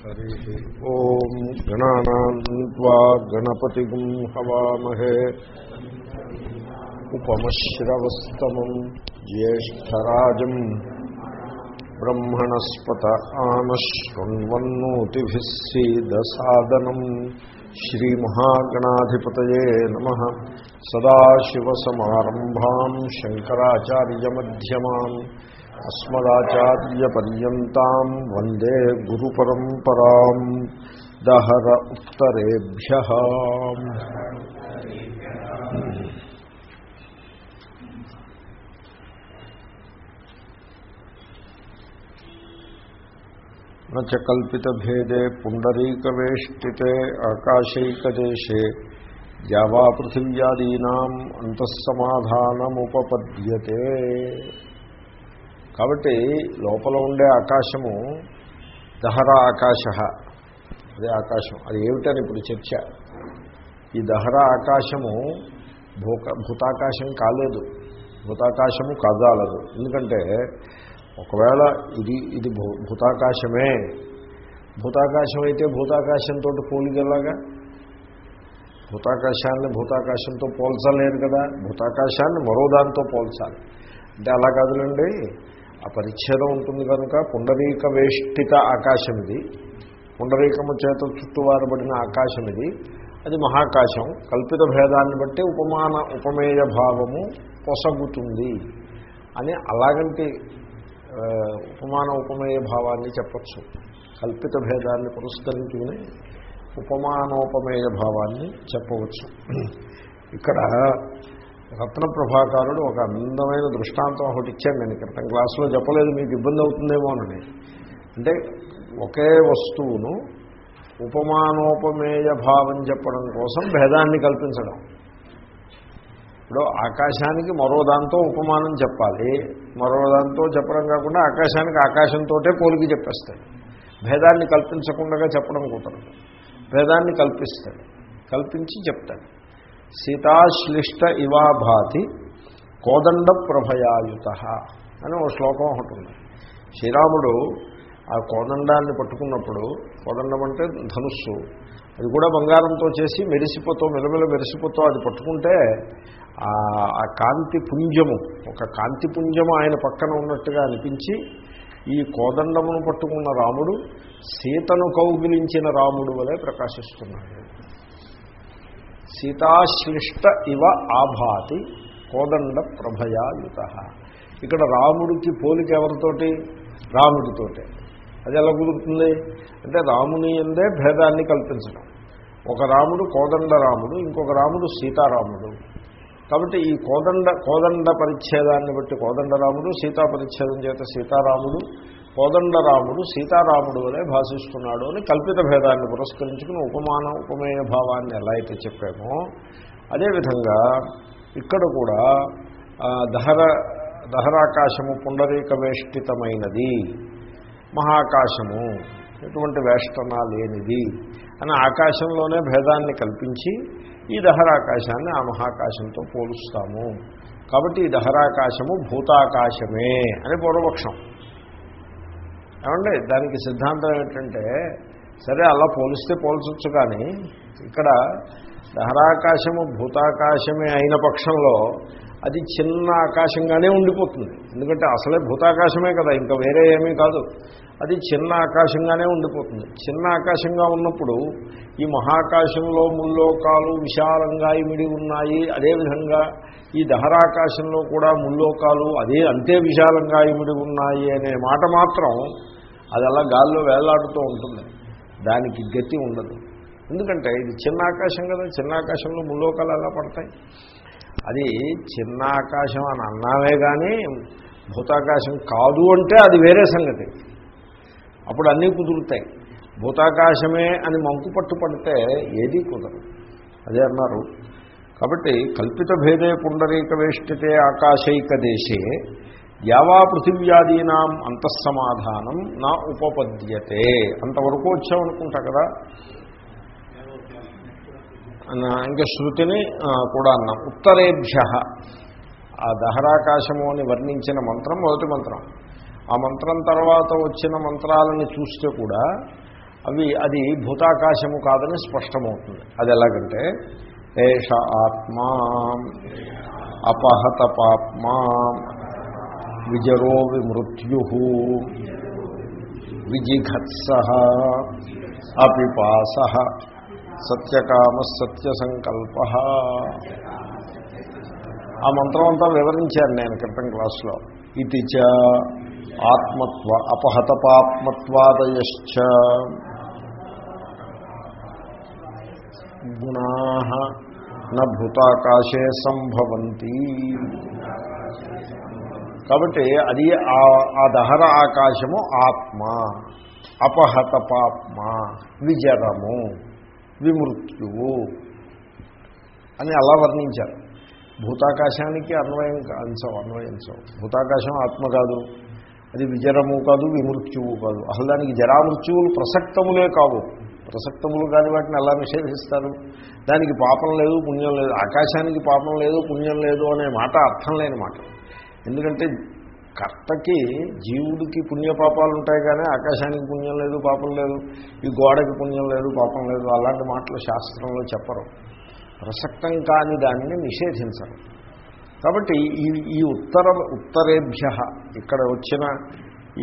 हरिः ॐ गणानान्त्वा गणपतिगुं हवामहे उपमश्रवस्तमम् ज्येष्ठराजम् ब्रह्मणस्पत आनशृण्वन्नोतिभिः सीदसादनम् श्रीमहागणाधिपतये नमः सदाशिवसमारम्भाम् शङ्कराचार्यमध्यमाम् అస్మదాచార్యపర్యంతం వందే గురు పరంపరా దహర ఉత్తరేభ్య. నల్పితభేదే పుండరీకవేష్టితే ఆకాశైకదేశే. జావా పృథివ్యాదీనా అంతఃసమాధానముపపద్యతే. కాబట్టి లోపల ఉండే ఆకాశము దహరా ఆకాశ. అదే ఆకాశం. అది ఏమిటని ఇప్పుడు చర్చ. ఈ దహరా ఆకాశము భూక భూతాకాశం కాలేదు. భూతాకాశము కాదాలదు ఎందుకంటే ఒకవేళ ఇది ఇది భూ భూతాకాశమే. భూతాకాశం అయితే భూతాకాశంతో పోలిగలాగా? భూతాకాశాన్ని భూతాకాశంతో పోల్చలేరు కదా. భూతాకాశాన్ని మరో దాంతో పోల్చాలి. అంటే అలా కాదులండి. ఆ పరిచ్ఛేదం ఉంటుంది కనుక పుండరీక వేష్టిత ఆకాశం ఇది. పుండరీకము చేత చుట్టువారబడిన ఆకాశం ఇది. అది మహాకాశం. కల్పిత భేదాన్ని బట్టి ఉపమాన ఉపమేయ భావము పొసగుతుంది అని అలాగంటి ఉపమాన ఉపమేయ భావాన్ని చెప్పచ్చు. కల్పిత భేదాన్ని పురస్కరించుకుని ఉపమానోపమేయ భావాన్ని చెప్పవచ్చు. ఇక్కడ రత్న ప్రభాకారుడు ఒక అందమైన దృష్టాంతం ఒకటి ఇచ్చాను నేను క్రితం క్లాసులో చెప్పలేదు మీకు ఇబ్బంది అవుతుందేమోనని అంటే ఒకే వస్తువును ఉపమానోపమేయ భావం చెప్పడం కోసం భేదాన్ని కల్పించడం. ఇప్పుడు ఆకాశానికి మరో దాంతో ఉపమానం చెప్పాలి. మరో దాంతో చెప్పడం కాకుండా ఆకాశానికి ఆకాశంతో పోలికి చెప్పేస్తాడు. భేదాన్ని కల్పించకుండా చెప్పడం కుదరదు. భేదాన్ని కల్పిస్తాడు. కల్పించి చెప్తాడు. సీతాశ్లిష్ట ఇవాభాతి కోదండ ప్రభయాయుత అని ఒక శ్లోకం ఒకటి ఉంది. శ్రీరాముడు ఆ కోదండాన్ని పట్టుకున్నప్పుడు కోదండం అంటే ధనుస్సు అది కూడా బంగారంతో చేసి మెరిసిపోతూ మెలమెల మెరిసిపోతూ అది పట్టుకుంటే ఆ కాంతి పుంజము ఒక కాంతి పుంజము ఆయన పక్కన ఉన్నట్టుగా అనిపించి ఈ కోదండమును పట్టుకున్న రాముడు సీతను కౌగిలించిన రాముడు వలె ప్రకాశిస్తున్నాడు. సీతాశ్లిష్ట ఇవ ఆభాతి కోదండ ప్రభయాయుత. ఇక్కడ రాముడికి పోలిక ఎవరితోటి? రాముడితోటే. అది ఎలా కుదురుతుంది? అంటే రాముని ఎందే భేదాన్ని కల్పించడం. ఒక రాముడు కోదండ రాముడు ఇంకొక రాముడు సీతారాముడు. కాబట్టి ఈ కోదండ కోదండ పరిచ్ఛేదాన్ని బట్టి కోదండరాముడు సీతా పరిచ్ఛేదం చేత సీతారాముడు కోదండరాముడు సీతారాముడు వలె భాషిస్తున్నాడు అని కల్పిత భేదాన్ని పురస్కరించుకుని ఉపమాన ఉపమేయ భావాన్ని ఎలా అయితే చెప్పామో అదేవిధంగా ఇక్కడ కూడా దహర దహరాకాశము పుండరీక వేష్టితమైనది మహాకాశము ఎటువంటి వేష్టన లేనిది అని ఆకాశంలోనే భేదాన్ని కల్పించి ఈ దహరాకాశాన్ని ఆ మహాకాశంతో పోలుస్తాము. కాబట్టి ఈ దహరాకాశము భూతాకాశమే అని పూర్వపక్షం. ఏమండి దానికి సిద్ధాంతం ఏంటంటే సరే అలా పోలిస్తే పోల్చొచ్చు కానీ ఇక్కడ దహరాకాశము భూతాకాశమే అయిన పక్షంలో అది చిన్న ఆకాశంగానే ఉండిపోతుంది. ఎందుకంటే అసలే భూతాకాశమే కదా ఇంకా వేరే ఏమీ కాదు. అది చిన్న ఆకాశంగానే ఉండిపోతుంది. చిన్న ఆకాశంగా ఉన్నప్పుడు ఈ మహాకాశంలో ముల్లోకాలు విశాలంగా ఇమిడి ఉన్నాయి. అదేవిధంగా ఈ దహరాకాశంలో కూడా ముల్లోకాలు అదే అంతే విశాలంగా ఇమిడి ఉన్నాయి అనే మాట మాత్రం అది అలా గాల్లో వేలాడుతూ ఉంటుంది. దానికి గతి ఉండదు. ఎందుకంటే ఇది చిన్న ఆకాశం కదా. చిన్న ఆకాశంలో ముల్లోకాలు ఎలా పడతాయి? అది చిన్న ఆకాశం అని అన్నామే కానీ భూతాకాశం కాదు అంటే అది వేరే సంగతి. అప్పుడు అన్నీ కుదురుతాయి. భూతాకాశమే అని మంకు పట్టుపడితే ఏది ఏదీ కుదరదు. అదే అన్నారు. కాబట్టి కల్పిత భేదే పుండరీక వేష్టితే ఆకాశైక దేశే యావా పృథివ్యాదీనాం అంతఃసమాధానం నా ఉపపద్యతే. అంతవరకు వచ్చామనుకుంటా కదా? ఇంకా శృతిని కూడా అన్నాం. ఉత్తరేభ్య. ఆ దహరాకాశము అని వర్ణించిన మంత్రం మొదటి మంత్రం. ఆ మంత్రం తర్వాత వచ్చిన మంత్రాలను చూస్తే కూడా అవి అది భూతాకాశము కాదని స్పష్టమవుతుంది. అది ఎలాగంటే ఏష ఆత్మా అపహత పాప్మా విజరో విమృత్యు విజిఘత్స అపిపాస సత్యకామ సత్యసంకల్ప. ఆ మంత్రం అంతా వివరించాను నేను క్రితం క్లాస్లో. ఇది చ ఆత్మత్వ అపహత పాప్మత్వాదయశ్చ గుణా భూతాకాశే సంభవంతి. కాబట్టి అది ఆ- ఆ దహర ఆకాశము ఆత్మ అపహత పాప్మ విజరము విమృత్యువు అని అలా వర్ణించారు. భూతాకాశానికి అన్వయం అంశం అన్వయించం భూతాకాశం ఆత్మ కాదు. అది విజరము కాదు విమృత్యువు కాదు. అసలు దానికి జరామృత్యువులు ప్రసక్తములే కావు. ప్రసక్తములు కాని వాటిని ఎలా నిషేధిస్తారు? దానికి పాపం లేదు పుణ్యం లేదు. ఆకాశానికి పాపం లేదు పుణ్యం లేదు అనే మాట అర్థం లేని మాట. ఎందుకంటే కర్తకి జీవుడికి పుణ్యపాపాలు ఉంటాయి కానీ ఆకాశానికి పుణ్యం లేదు పాపం లేదు. ఈ గోడకి పుణ్యం లేదు పాపం లేదు. అలాంటి మాటలు శాస్త్రంలో చెప్పరు. ప్రసక్తం కాని దాన్ని నిషేధించరు. కాబట్టి ఈ ఈ ఉత్తర ఉత్తరేభ్య ఇక్కడ వచ్చిన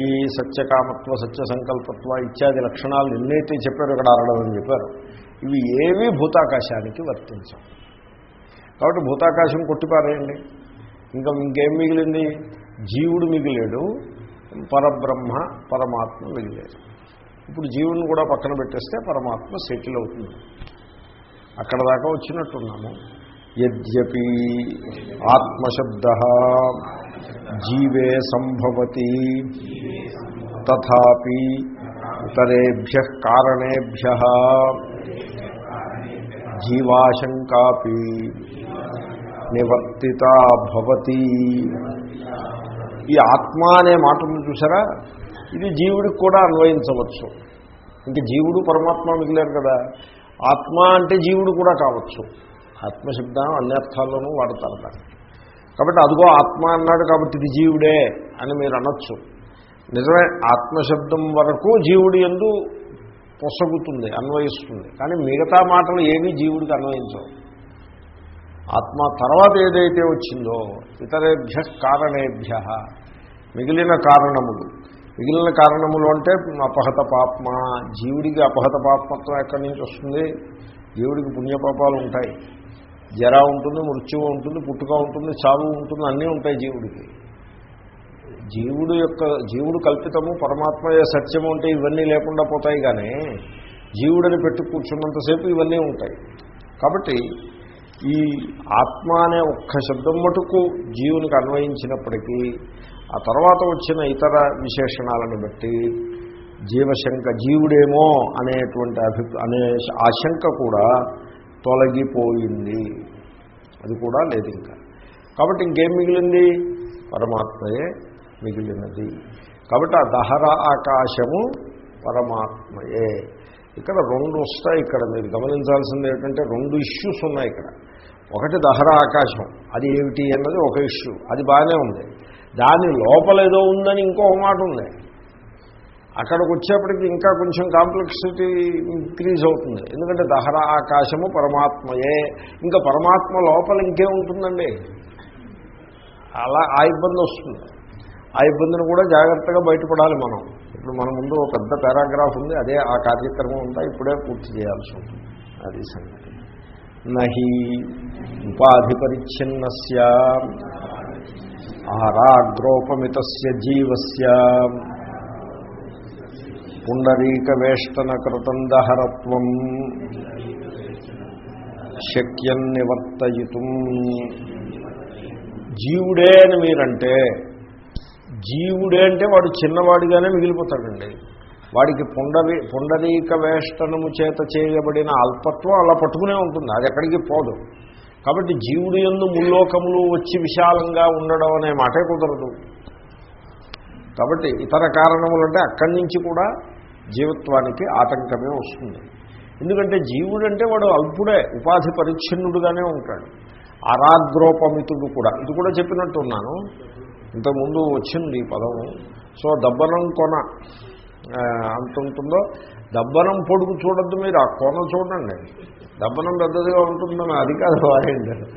ఈ సత్యకామత్వ సత్య సంకల్పత్వ ఇత్యాది లక్షణాలు ఎన్నైతే చెప్పారో ఇక్కడ అరడదని చెప్పారు. ఇవి ఏమీ భూతాకాశానికి వర్తించవు. కాబట్టి భూతాకాశం కొట్టిపారేయండి. ఇంకా ఇంకేం మిగిలింది? జీవుడు మిగిలేడు పరబ్రహ్మ పరమాత్మ మిగిలేడు ఇప్పుడు జీవుని కూడా పక్కన పెట్టేస్తే పరమాత్మ సెటిల్ అవుతుంది. అక్కడ దాకా వచ్చినట్టున్నాము. యద్యపి ఆత్మశబ్ద జీవే సంభవతి తథాపి ఇతరేభ్య కారణేభ్య జీవాశంకాపి నివర్తిత భవతి. ఈ ఆత్మ అనే మాట ఉంది చూసారా? ఇది జీవుడికి కూడా అన్వయించవచ్చు. ఇంకా జీవుడు పరమాత్మ మిగిలేరు కదా. ఆత్మ అంటే జీవుడు కూడా కావచ్చు. ఆత్మశబ్దం అన్ని అర్థాల్లోనూ వాడతారు దాన్ని. కాబట్టి అదిగో ఆత్మ అన్నాడు కాబట్టి ఇది జీవుడే అని మీరు అనొచ్చు. నిజమే ఆత్మశబ్దం వరకు జీవుడు ఎందు పొసగుతుంది అన్వయిస్తుంది. కానీ మిగతా మాటలు ఏమీ జీవుడికి అన్వయించవు. ఆత్మ తర్వాత ఏదైతే వచ్చిందో ఇతరేభ్య కారణేభ్య మిగిలిన కారణములు. మిగిలిన కారణములు అంటే అపహత పాపమ జీవుడికి అపహత పాప్మత్వం ఎక్కడి నుంచి వస్తుంది? జీవుడికి పుణ్యపాపాలు ఉంటాయి. జర ఉంటుంది మృత్యువు ఉంటుంది పుట్టుక ఉంటుంది చావు ఉంటుంది అన్నీ ఉంటాయి జీవుడికి. జీవుడు యొక్క జీవుడు కల్పితము పరమాత్మయే సత్యము అంటే ఇవన్నీ లేకుండా పోతాయి కానీ జీవుడిని పెట్టి కూర్చున్నంతసేపు ఇవన్నీ ఉంటాయి. కాబట్టి ఈ ఆత్మ అనే ఒక్క శబ్దం మటుకు జీవునికి అన్వయించినప్పటికీ ఆ తర్వాత వచ్చిన ఇతర విశేషణాలను బట్టి జీవశంక జీవుడేమో అనేటువంటి అభి అనే ఆశంక కూడా తొలగిపోయింది. అది కూడా లేదు ఇంకా. కాబట్టి ఇంకేం మిగిలింది? పరమాత్మయే మిగిలినది. కాబట్టి ఆ దహర ఆకాశము పరమాత్మయే. ఇక్కడ రెండు వస్తాయి ఇక్కడ. మీరు గమనించాల్సింది ఏంటంటే రెండు ఇష్యూస్ ఉన్నాయి ఇక్కడ. ఒకటి దహర ఆకాశం. అది ఏమిటి అన్నది ఒక ఇష్యూ అది బాగానే ఉంది. దాని లోపల ఏదో ఉందని ఇంకొక మాట ఉంది. అక్కడికి వచ్చేప్పటికి ఇంకా కొంచెం కాంప్లెక్సిటీ ఇంక్రీజ్ అవుతుంది. ఎందుకంటే దహర ఆకాశము పరమాత్మయే. ఇంకా పరమాత్మ లోపల ఇంకేముంటుందండి అలా ఆ ఇబ్బంది వస్తుంది. ఆ ఇబ్బందిని కూడా జాగ్రత్తగా బయటపడాలి మనం. ఇప్పుడు మన ముందు ఒక పెద్ద పారాగ్రాఫ్ ఉంది. అదే ఆ కార్యక్రమం అంతా ఇప్పుడే పూర్తి చేయాల్సి ఉంటుంది. అది సంగతి. నహి ఉపాధి పరిచ్ఛిన్నస్య. ఆరాగ్రోపమిత జీవస్య. పుండరీకవేష్టనకృతం దహరత్వం శక్యం నివర్తయితం జీవుడే అని మీరంటే జీవుడే అంటే వాడు చిన్నవాడిగానే మిగిలిపోతాడండి. వాడికి పుండరీ పుండరీక వేష్టనము చేత చేయబడిన అల్పత్వం అలా పట్టుకునే ఉంటుంది అది ఎక్కడికి పోదు. కాబట్టి జీవుడు ఎందు ముల్లోకములు వచ్చి విశాలంగా ఉండడం అనే మాటే కుదరదు. కాబట్టి ఇతర కారణములు అంటే అక్కడి నుంచి కూడా జీవత్వానికి ఆటంకమే వస్తుంది. ఎందుకంటే జీవుడు అంటే వాడు అల్పుడే ఉపాధి పరిచ్ఛిన్నుడుగానే ఉంటాడు. అరాగ్రోపమితుడు కూడా. ఇది కూడా చెప్పినట్టున్నాను. ఇంతకుముందు వచ్చింది ఈ పదము సో దబ్బనం కొన అంత ఉంటుందో? దబ్బనం పొడుగు చూడద్దు మీరు ఆ కొన చూడండి. దబ్బనం పెద్దదిగా ఉంటుందని అది కాదు వాడండి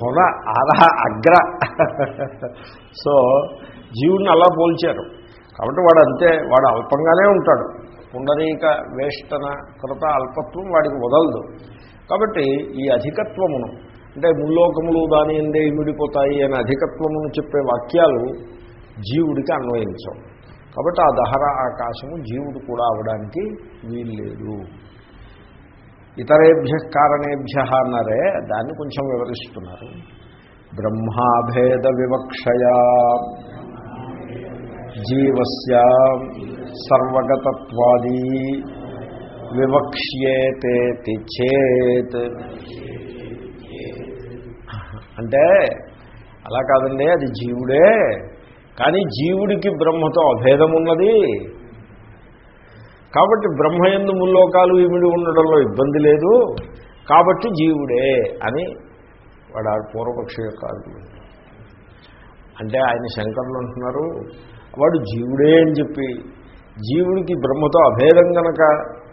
కొన అలా అగ్ర. సో జీవుడిని అలా పోల్చారు. కాబట్టి వాడు అంతే వాడు అల్పంగానే ఉంటాడు. పుండరీక వేష్టన కృత అల్పత్వం వాడికి వదలదు. కాబట్టి ఈ అధికత్వమును అంటే ముల్లోకములు దాని ఎందే ఇమిడిపోతాయి అనే అధికత్వమును చెప్పే వాక్యాలు జీవుడికి అన్వయించవు. కాబట్టి ఆ దహర ఆకాశము జీవుడు కూడా అవడానికి వీల్లేదు. ఇతరేభ్య కారణేభ్య అన్నారే దాన్ని కొంచెం వివరిస్తున్నారు. బ్రహ్మాభేద వివక్షయా జీవస్య సర్వగతత్వాది వివక్ష్యేతేతి చేత్. అంటే అలా కాదండి అది జీవుడే. కానీ జీవుడికి బ్రహ్మతో అభేదం ఉన్నది. కాబట్టి బ్రహ్మయందు ముల్లోకాలు ఇమిడి ఉండడంలో ఇబ్బంది లేదు. కాబట్టి జీవుడే అని వాడు ఆ పూర్వపక్ష యొక్క అంటే ఆయన శంకరులు అంటున్నారు వాడు జీవుడే అని చెప్పి జీవుడికి బ్రహ్మతో అభేదం గనక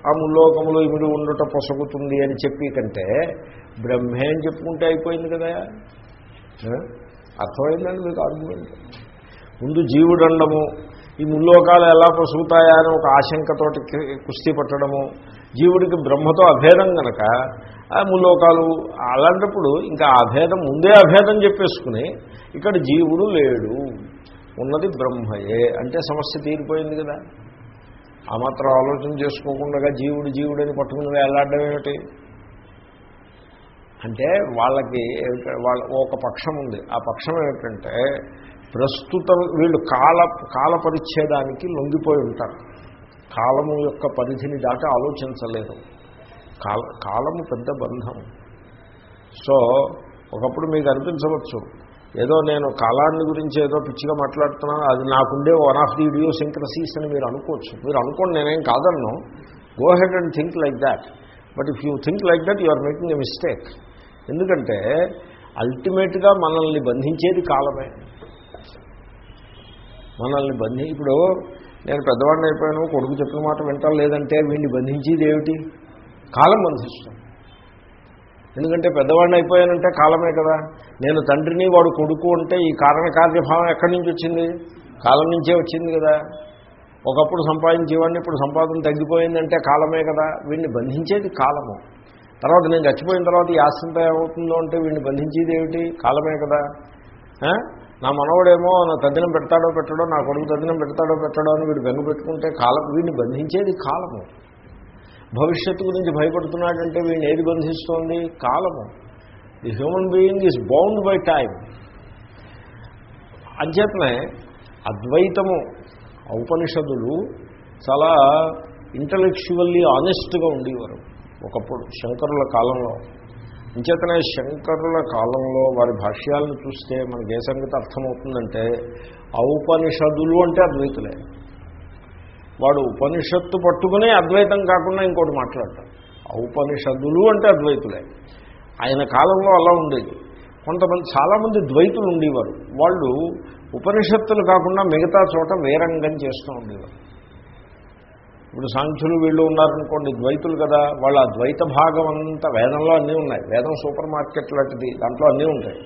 ఆ ముల్లోకములు ఇమిడి ఉండటం పొసగుతుంది అని చెప్పి కంటే బ్రహ్మే అని చెప్పుకుంటే అయిపోయింది కదా. అర్థమైందండి మీకు ఆర్గ్యుమెంట్ ముందు జీవుడండము ఈ ముల్లోకాలు ఎలా పొసుగుతాయా అని ఒక ఆశంకతోటి కుస్తీ పట్టడము జీవుడికి బ్రహ్మతో అభేదం గనక ఆ ముల్లోకాలు అలాంటప్పుడు ఇంకా ఆ అభేదం ముందే అభేదం చెప్పేసుకుని ఇక్కడ జీవుడు లేడు ఉన్నది బ్రహ్మయే అంటే సమస్య తీరిపోయింది కదా. ఆ మాత్రం ఆలోచన చేసుకోకుండా జీవుడు జీవుడని పట్టుకుని వెళ్ళాడడం ఏమిటి? అంటే వాళ్ళకి వాళ్ళ ఒక పక్షం ఉంది. ఆ పక్షం ఏమిటంటే ప్రస్తుతం వీళ్ళు కాల కాల పరిచ్ఛేదానికి లొంగిపోయి ఉంటారు. కాలము యొక్క పరిధిని దాటి ఆలోచించలేదు. కాల కాలము పెద్ద బంధం. సో ఒకప్పుడు మీకు అనిపించవచ్చు ఏదో నేను కాలాన్ని గురించి ఏదో పిచ్చిగా మాట్లాడుతున్నాను అది నాకుండే వన్ ఆఫ్ ది ఇడియోసింక్రసీస్ అని మీరు అనుకోవచ్చు. మీరు అనుకోండి నేనేం కాదన్ను. Go head and think like that but if you think like that you are making a mistake ఎందుకంటే అల్టిమేట్గా మనల్ని బంధించేది కాలమే. మనల్ని బంధి ఇప్పుడు నేను పెద్దవాడిని అయిపోయాను కొడుకు చెప్పిన మాట వింటాం లేదంటే వీడిని బంధించేది ఏమిటి? కాలం బంధిస్తాం ఎందుకంటే పెద్దవాడిని అయిపోయానంటే కాలమే కదా. నేను తండ్రిని వాడు కొడుకు అంటే ఈ కారణ కార్యభావం ఎక్కడి నుంచి వచ్చింది? కాలం నుంచే వచ్చింది కదా. ఒకప్పుడు సంపాదించేవాడిని ఇప్పుడు సంపాదన తగ్గిపోయిందంటే కాలమే కదా. వీడిని బంధించేది కాలము. తర్వాత నేను చచ్చిపోయిన తర్వాత ఈ ఆశ్రంత ఏమవుతుందో అంటే వీడిని బంధించేది ఏమిటి? కాలమే కదా. నా మనవడేమో నా తద్దినం పెడతాడో పెట్టడో నా కొడుకు తద్దినం పెడతాడో పెట్టడో అని వీడు బెంగ పెట్టుకుంటే కాలం వీడిని బంధించేది కాలము. భవిష్యత్తు గురించి భయపడుతున్నాడంటే వీడిని ఏది బంధిస్తోంది? కాలము. The human being is bound by time అంచేతనే అద్వైతము ఔపనిషదులు చాలా ఇంటలెక్చువల్లీ ఆనెస్ట్గా ఉండేవారు ఒకప్పుడు శంకరుల కాలంలో. అంచేతనే శంకరుల కాలంలో వారి భాష్యాలను చూస్తే మనకి ఏ సంగతి అర్థమవుతుందంటే ఔపనిషదులు అంటే అద్వైతులే. వాడు ఉపనిషత్తు పట్టుకునే అద్వైతం కాకుండా ఇంకోటి మాట్లాడతాడు. ఉపనిషద్దులు అంటే అద్వైతులే. ఆయన కాలంలో అలా ఉండేది. కొంతమంది చాలామంది ద్వైతులు ఉండేవారు. వాళ్ళు ఉపనిషత్తులు కాకుండా మిగతా చోట వేరంగం చేస్తూ ఉండేవారు. ఇప్పుడు సాంఖ్యులు వీళ్ళు ఉన్నారనుకోండి ద్వైతులు కదా. వాళ్ళ ఆ ద్వైత భాగం అంతా వేదంలో అన్నీ ఉన్నాయి. వేదం సూపర్ మార్కెట్ లాంటిది దాంట్లో అన్నీ ఉంటాయి.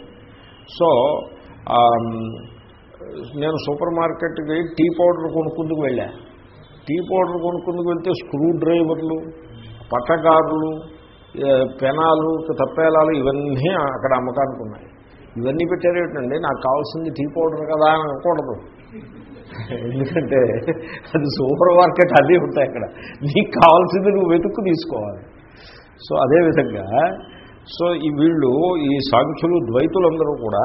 సో నేను సూపర్ మార్కెట్కి టీ పౌడర్ కొనుక్కుందుకు వెళ్ళా. టీ పౌడర్ కొనుక్కుందుకు వెళ్తే స్క్రూ డ్రైవర్లు పట్టకారులు పెనాలు తప్పేలాలు ఇవన్నీ అక్కడ అమ్మకానికి ఉన్నాయి. ఇవన్నీ పెట్టారు ఏంటండి నాకు కావాల్సింది టీ పౌడర్ కదా అని అనకూడదు. ఎందుకంటే అది సూపర్ మార్కెట్ అన్నీ ఉంటాయి అక్కడ. నీకు కావాల్సింది నువ్వు వెతుక్కు తీసుకోవాలి. సో అదేవిధంగా సో ఈ వీళ్ళు ఈ సాంఖ్యులు ద్వైతులందరూ కూడా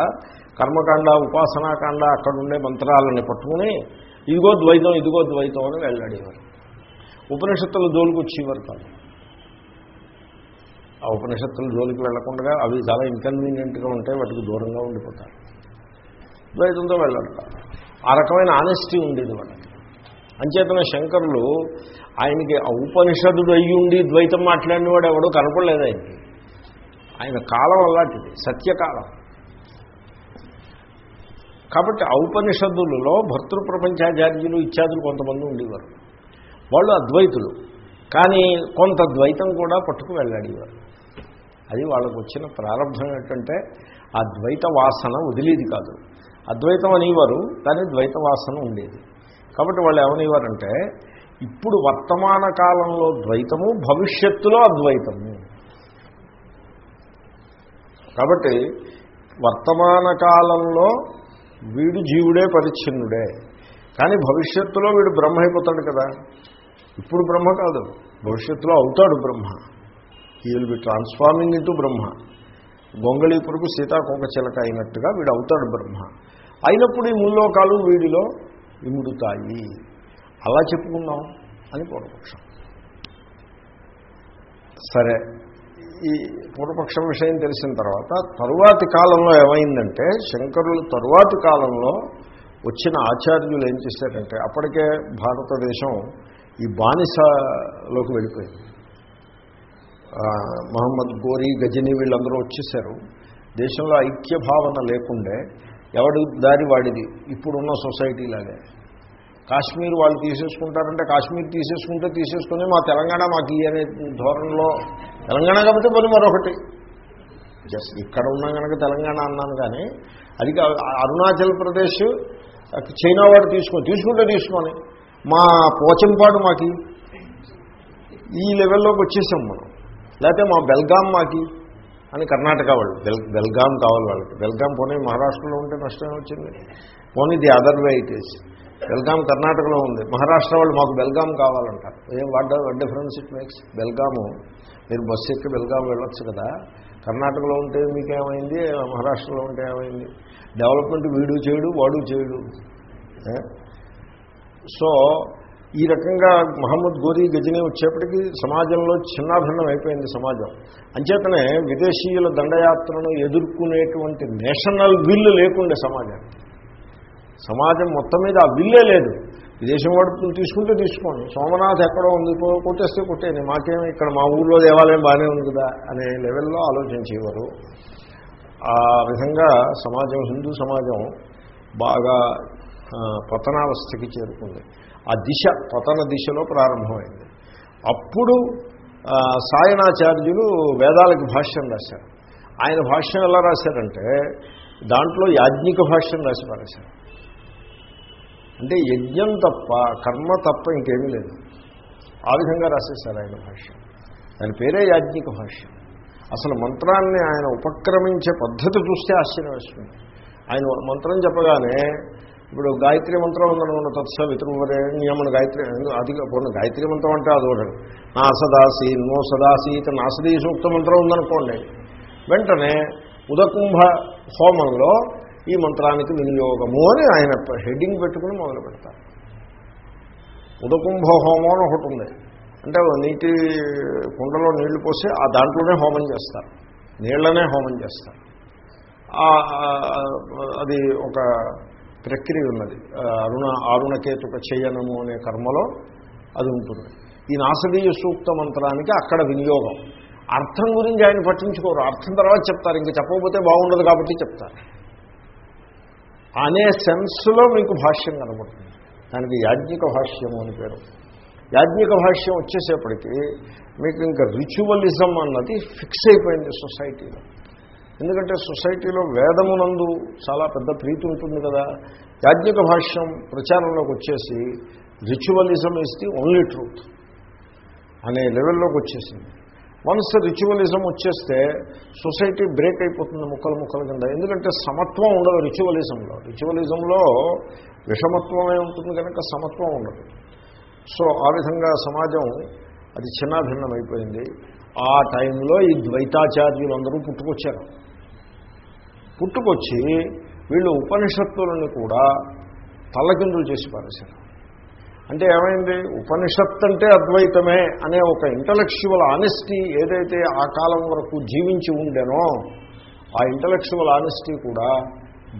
కర్మకాండ ఉపాసనాకాండ అక్కడ ఉండే మంత్రాలని పట్టుకుని ఇదిగో ద్వైతం ఇదిగో ద్వైతం అని వెళ్ళాడేవారు ఉపనిషత్తులు జోలికొచ్చేవారు కాదు? ఆ ఉపనిషత్తుల జోలికి వెళ్ళకుండా అవి చాలా ఇన్కన్వీనియంట్గా ఉంటాయి వాటికి దూరంగా ఉండిపోతారు. ద్వైతంతో వెళ్ళాడతారు ఆ రకమైన ఆనెస్టీ ఉండేది వాళ్ళకి అంచేతన శంకరులు ఆయనకి ఆ ఉపనిషదుడు అయ్యుండి ద్వైతం మాట్లాడినవాడు ఎవడో కనపడలేదు ఆయనకి. ఆయన కాలం అలాంటిది సత్యకాలం. కాబట్టి ఔపనిషద్దులలో భర్తృ ప్రపంచాచార్యులు ఇత్యాదులు కొంతమంది ఉండేవారు. వాళ్ళు అద్వైతులు. కానీ కొంత ద్వైతం కూడా పట్టుకు వెళ్ళాడేవారు అది వాళ్ళకు వచ్చిన ప్రారంభం ఏంటంటే ఆ ద్వైత వాసన వదిలేది కాదు. అద్వైతం అనేవారు కానీ ద్వైత వాసన ఉండేది. కాబట్టి వాళ్ళు ఏమనేవారంటే ఇప్పుడు వర్తమాన కాలంలో ద్వైతము భవిష్యత్తులో అద్వైతము. కాబట్టి వర్తమాన కాలంలో వీడు జీవుడే పరిచ్ఛిన్నుడే. కానీ భవిష్యత్తులో వీడు బ్రహ్మ అయిపోతాడు కదా. ఇప్పుడు బ్రహ్మ కాదు. భవిష్యత్తులో అవుతాడు బ్రహ్మ. He will be transforming into Brahma. గొంగళీపురకు సీతాకొక చిలక అయినట్టుగా వీడు అవుతాడు బ్రహ్మ. అయినప్పుడు ఈ ముల్లోకాలు వీడిలో ఇముడుతాయి. అలా చెప్పుకుందాం అని పూర్వపక్షం. సరే. ఈ పూర్వపక్షం విషయం తెలిసిన తర్వాత తరువాతి కాలంలో ఏమైందంటే శంకరులు తరువాతి కాలంలో వచ్చిన ఆచార్యులు ఏం చేశారంటే అప్పటికే భారతదేశం ఈ బానిసలోకి వెళ్ళిపోయింది. మహమ్మద్ గోరీ గజని వీళ్ళందరూ వచ్చేసారు దేశంలో ఐక్య భావన లేకుండే ఎవడి దారి వాడిది. ఇప్పుడున్న సొసైటీ లాగే. కాశ్మీర్ వాళ్ళు తీసేసుకుంటారంటే కాశ్మీర్ తీసేసుకుంటే తీసుకుని మా తెలంగాణ మాకు ఈ అనే ధోరణిలో తెలంగాణ కాబట్టి పని మరొకటి. జస్ట్ ఇక్కడ ఉన్నాం కనుక తెలంగాణ అన్నాను కానీ అది అరుణాచల్ ప్రదేశ్ చైనా వాడు తీసుకొని తీసుకుంటే తీసుకొని. మా పోచంపాడు మాకి ఈ లెవెల్లోకి వచ్చేసాం మనం. లేకపోతే మా బెల్గాం మాకి అని కర్ణాటక వాళ్ళు బెల్ బెల్గాం కావాలి వాళ్ళకి. బెల్గాం పోనీ మహారాష్ట్రలో ఉంటే నష్టం వచ్చింది. పోనీ the other way it is. Belgaum కర్ణాటకలో ఉంది. మహారాష్ట్ర వాళ్ళు మాకు బెల్గాం కావాలంటారు. ఏం what what difference it makes Belgaum మీరు బస్సు ఎక్కి బెల్గాం వెళ్ళొచ్చు కదా. కర్ణాటకలో ఉంటే మీకేమైంది మహారాష్ట్రలో ఉంటే ఏమైంది? డెవలప్మెంట్ వీడు చేయడు వాడు చేయడు. సో ఈ రకంగా మహమ్మద్ గోరీ గజనీ వచ్చేప్పటికీ సమాజంలో చిన్నాభిన్నం అయిపోయింది సమాజం. అంచేతనే విదేశీయుల దండయాత్రను ఎదుర్కొనేటువంటి నేషనల్ విల్లు లేకుండే సమాజానికి సమాజం మొత్తం మీద ఆ విల్లే లేదు. విదేశం వాడు తీసుకుంటే తీసుకోండి. సోమనాథ్ ఎక్కడో ఉంది. కో- కొట్టేస్తే కొట్టేయండి. మాకేమి ఇక్కడ మా ఊళ్ళో దేవాలయం బాగానే ఉంది కదా అనే లెవెల్లో ఆలోచించేవారు. ఆ విధంగా సమాజం హిందూ సమాజం బాగా పతనావస్థకి చేరుకుంది. ఆ దిశ పతన దిశలో ప్రారంభమైంది. అప్పుడు సాయనాచార్యులు వేదాలకి భాష్యం రాశారు. ఆయన భాష్యం ఎలా రాశారంటే దాంట్లో యాజ్ఞిక భాష్యం రాసి పారేశారు. అంటే యజ్ఞం తప్ప కర్మ తప్ప ఇంకేమీ లేదు. ఆ విధంగా రాసేశారు ఆయన భాష్యం. దాని పేరే యాజ్ఞిక భాష్యం. అసలు మంత్రాన్ని ఆయన ఉపక్రమించే పద్ధతి చూస్తే ఆశ్చర్యం వేస్తుంది. ఆయన మంత్రం చెప్పగానే ఇప్పుడు గాయత్రి మంత్రం ఉందనుకున్న తత్స వితృవరేణ్యమని గాయత్రి అది పోనీ గాయత్రి మంత్రం అంటే అది ఒకటి. నా సదాసి నో సదాసీత నాసదీ సూక్త మంత్రం ఉందనుకోండి. వెంటనే ఉదకుంభ హోమంలో ఈ మంత్రానికి వినియోగము అని ఆయన హెడ్డింగ్ పెట్టుకుని మొదలు పెడతారు. ఉదకుంభ హోమం అని ఒకటి ఉంది. అంటే నీటి కుండలో నీళ్ళు పోసి ఆ దాంట్లోనే హోమం చేస్తారు. నీళ్ళనే హోమం చేస్తారు. అది ఒక ప్రక్రియ ఉన్నది. అరుణ అరుణకేతుక చేయనము అనే కర్మలో అది ఉంటుంది. ఈ నాసదీయ సూక్త మంత్రానికి అక్కడ వినియోగం. అర్థం గురించి ఆయన పట్టించుకోరు. అర్థం తర్వాత చెప్తారు. ఇంక చెప్పకపోతే బాగుండదు కాబట్టి చెప్తారు. అనే సెన్స్లో మీకు భాష్యం కనబడుతుంది. దానికి యాజ్ఞిక భాష్యము అని పేరు. యాజ్ఞిక భాష్యం వచ్చేసేపటికి మీకు ఇంకా రిచువలిజం అన్నది ఫిక్స్ అయిపోయింది సొసైటీలో. ఎందుకంటే సొసైటీలో వేదమునందు చాలా పెద్ద ప్రీతి ఉంటుంది కదా. యాజ్ఞిక భాష్యం ప్రచారంలోకి వచ్చేసి ritualism is the only truth అనే లెవెల్లోకి వచ్చేసింది. వన్స్ రిచువలిజం వచ్చేస్తే సొసైటీ బ్రేక్ అయిపోతుంది ముక్కలు ముక్కల కింద. ఎందుకంటే సమత్వం ఉండదు రిచువలిజంలో రిచువలిజంలో విషమత్వమే ఉంటుంది కనుక సమత్వం ఉండదు. సో ఆ విధంగా సమాజం అది చిన్నాభిన్నం అయిపోయింది ఆ టైంలో ఈ ద్వైతాచార్యులందరూ పుట్టుకొచ్చారు. పుట్టుకొచ్చి వీళ్ళు ఉపనిషత్తులను కూడా తల్లకిందులు చేసి పారేశారు. అంటే ఏమైంది? ఉపనిషత్ అంటే అద్వైతమే అనే ఒక ఇంటలెక్చువల్ ఆనెస్టీ ఏదైతే ఆ కాలం వరకు జీవించి ఉండేనో ఆ ఇంటలెక్చువల్ ఆనెస్టీ కూడా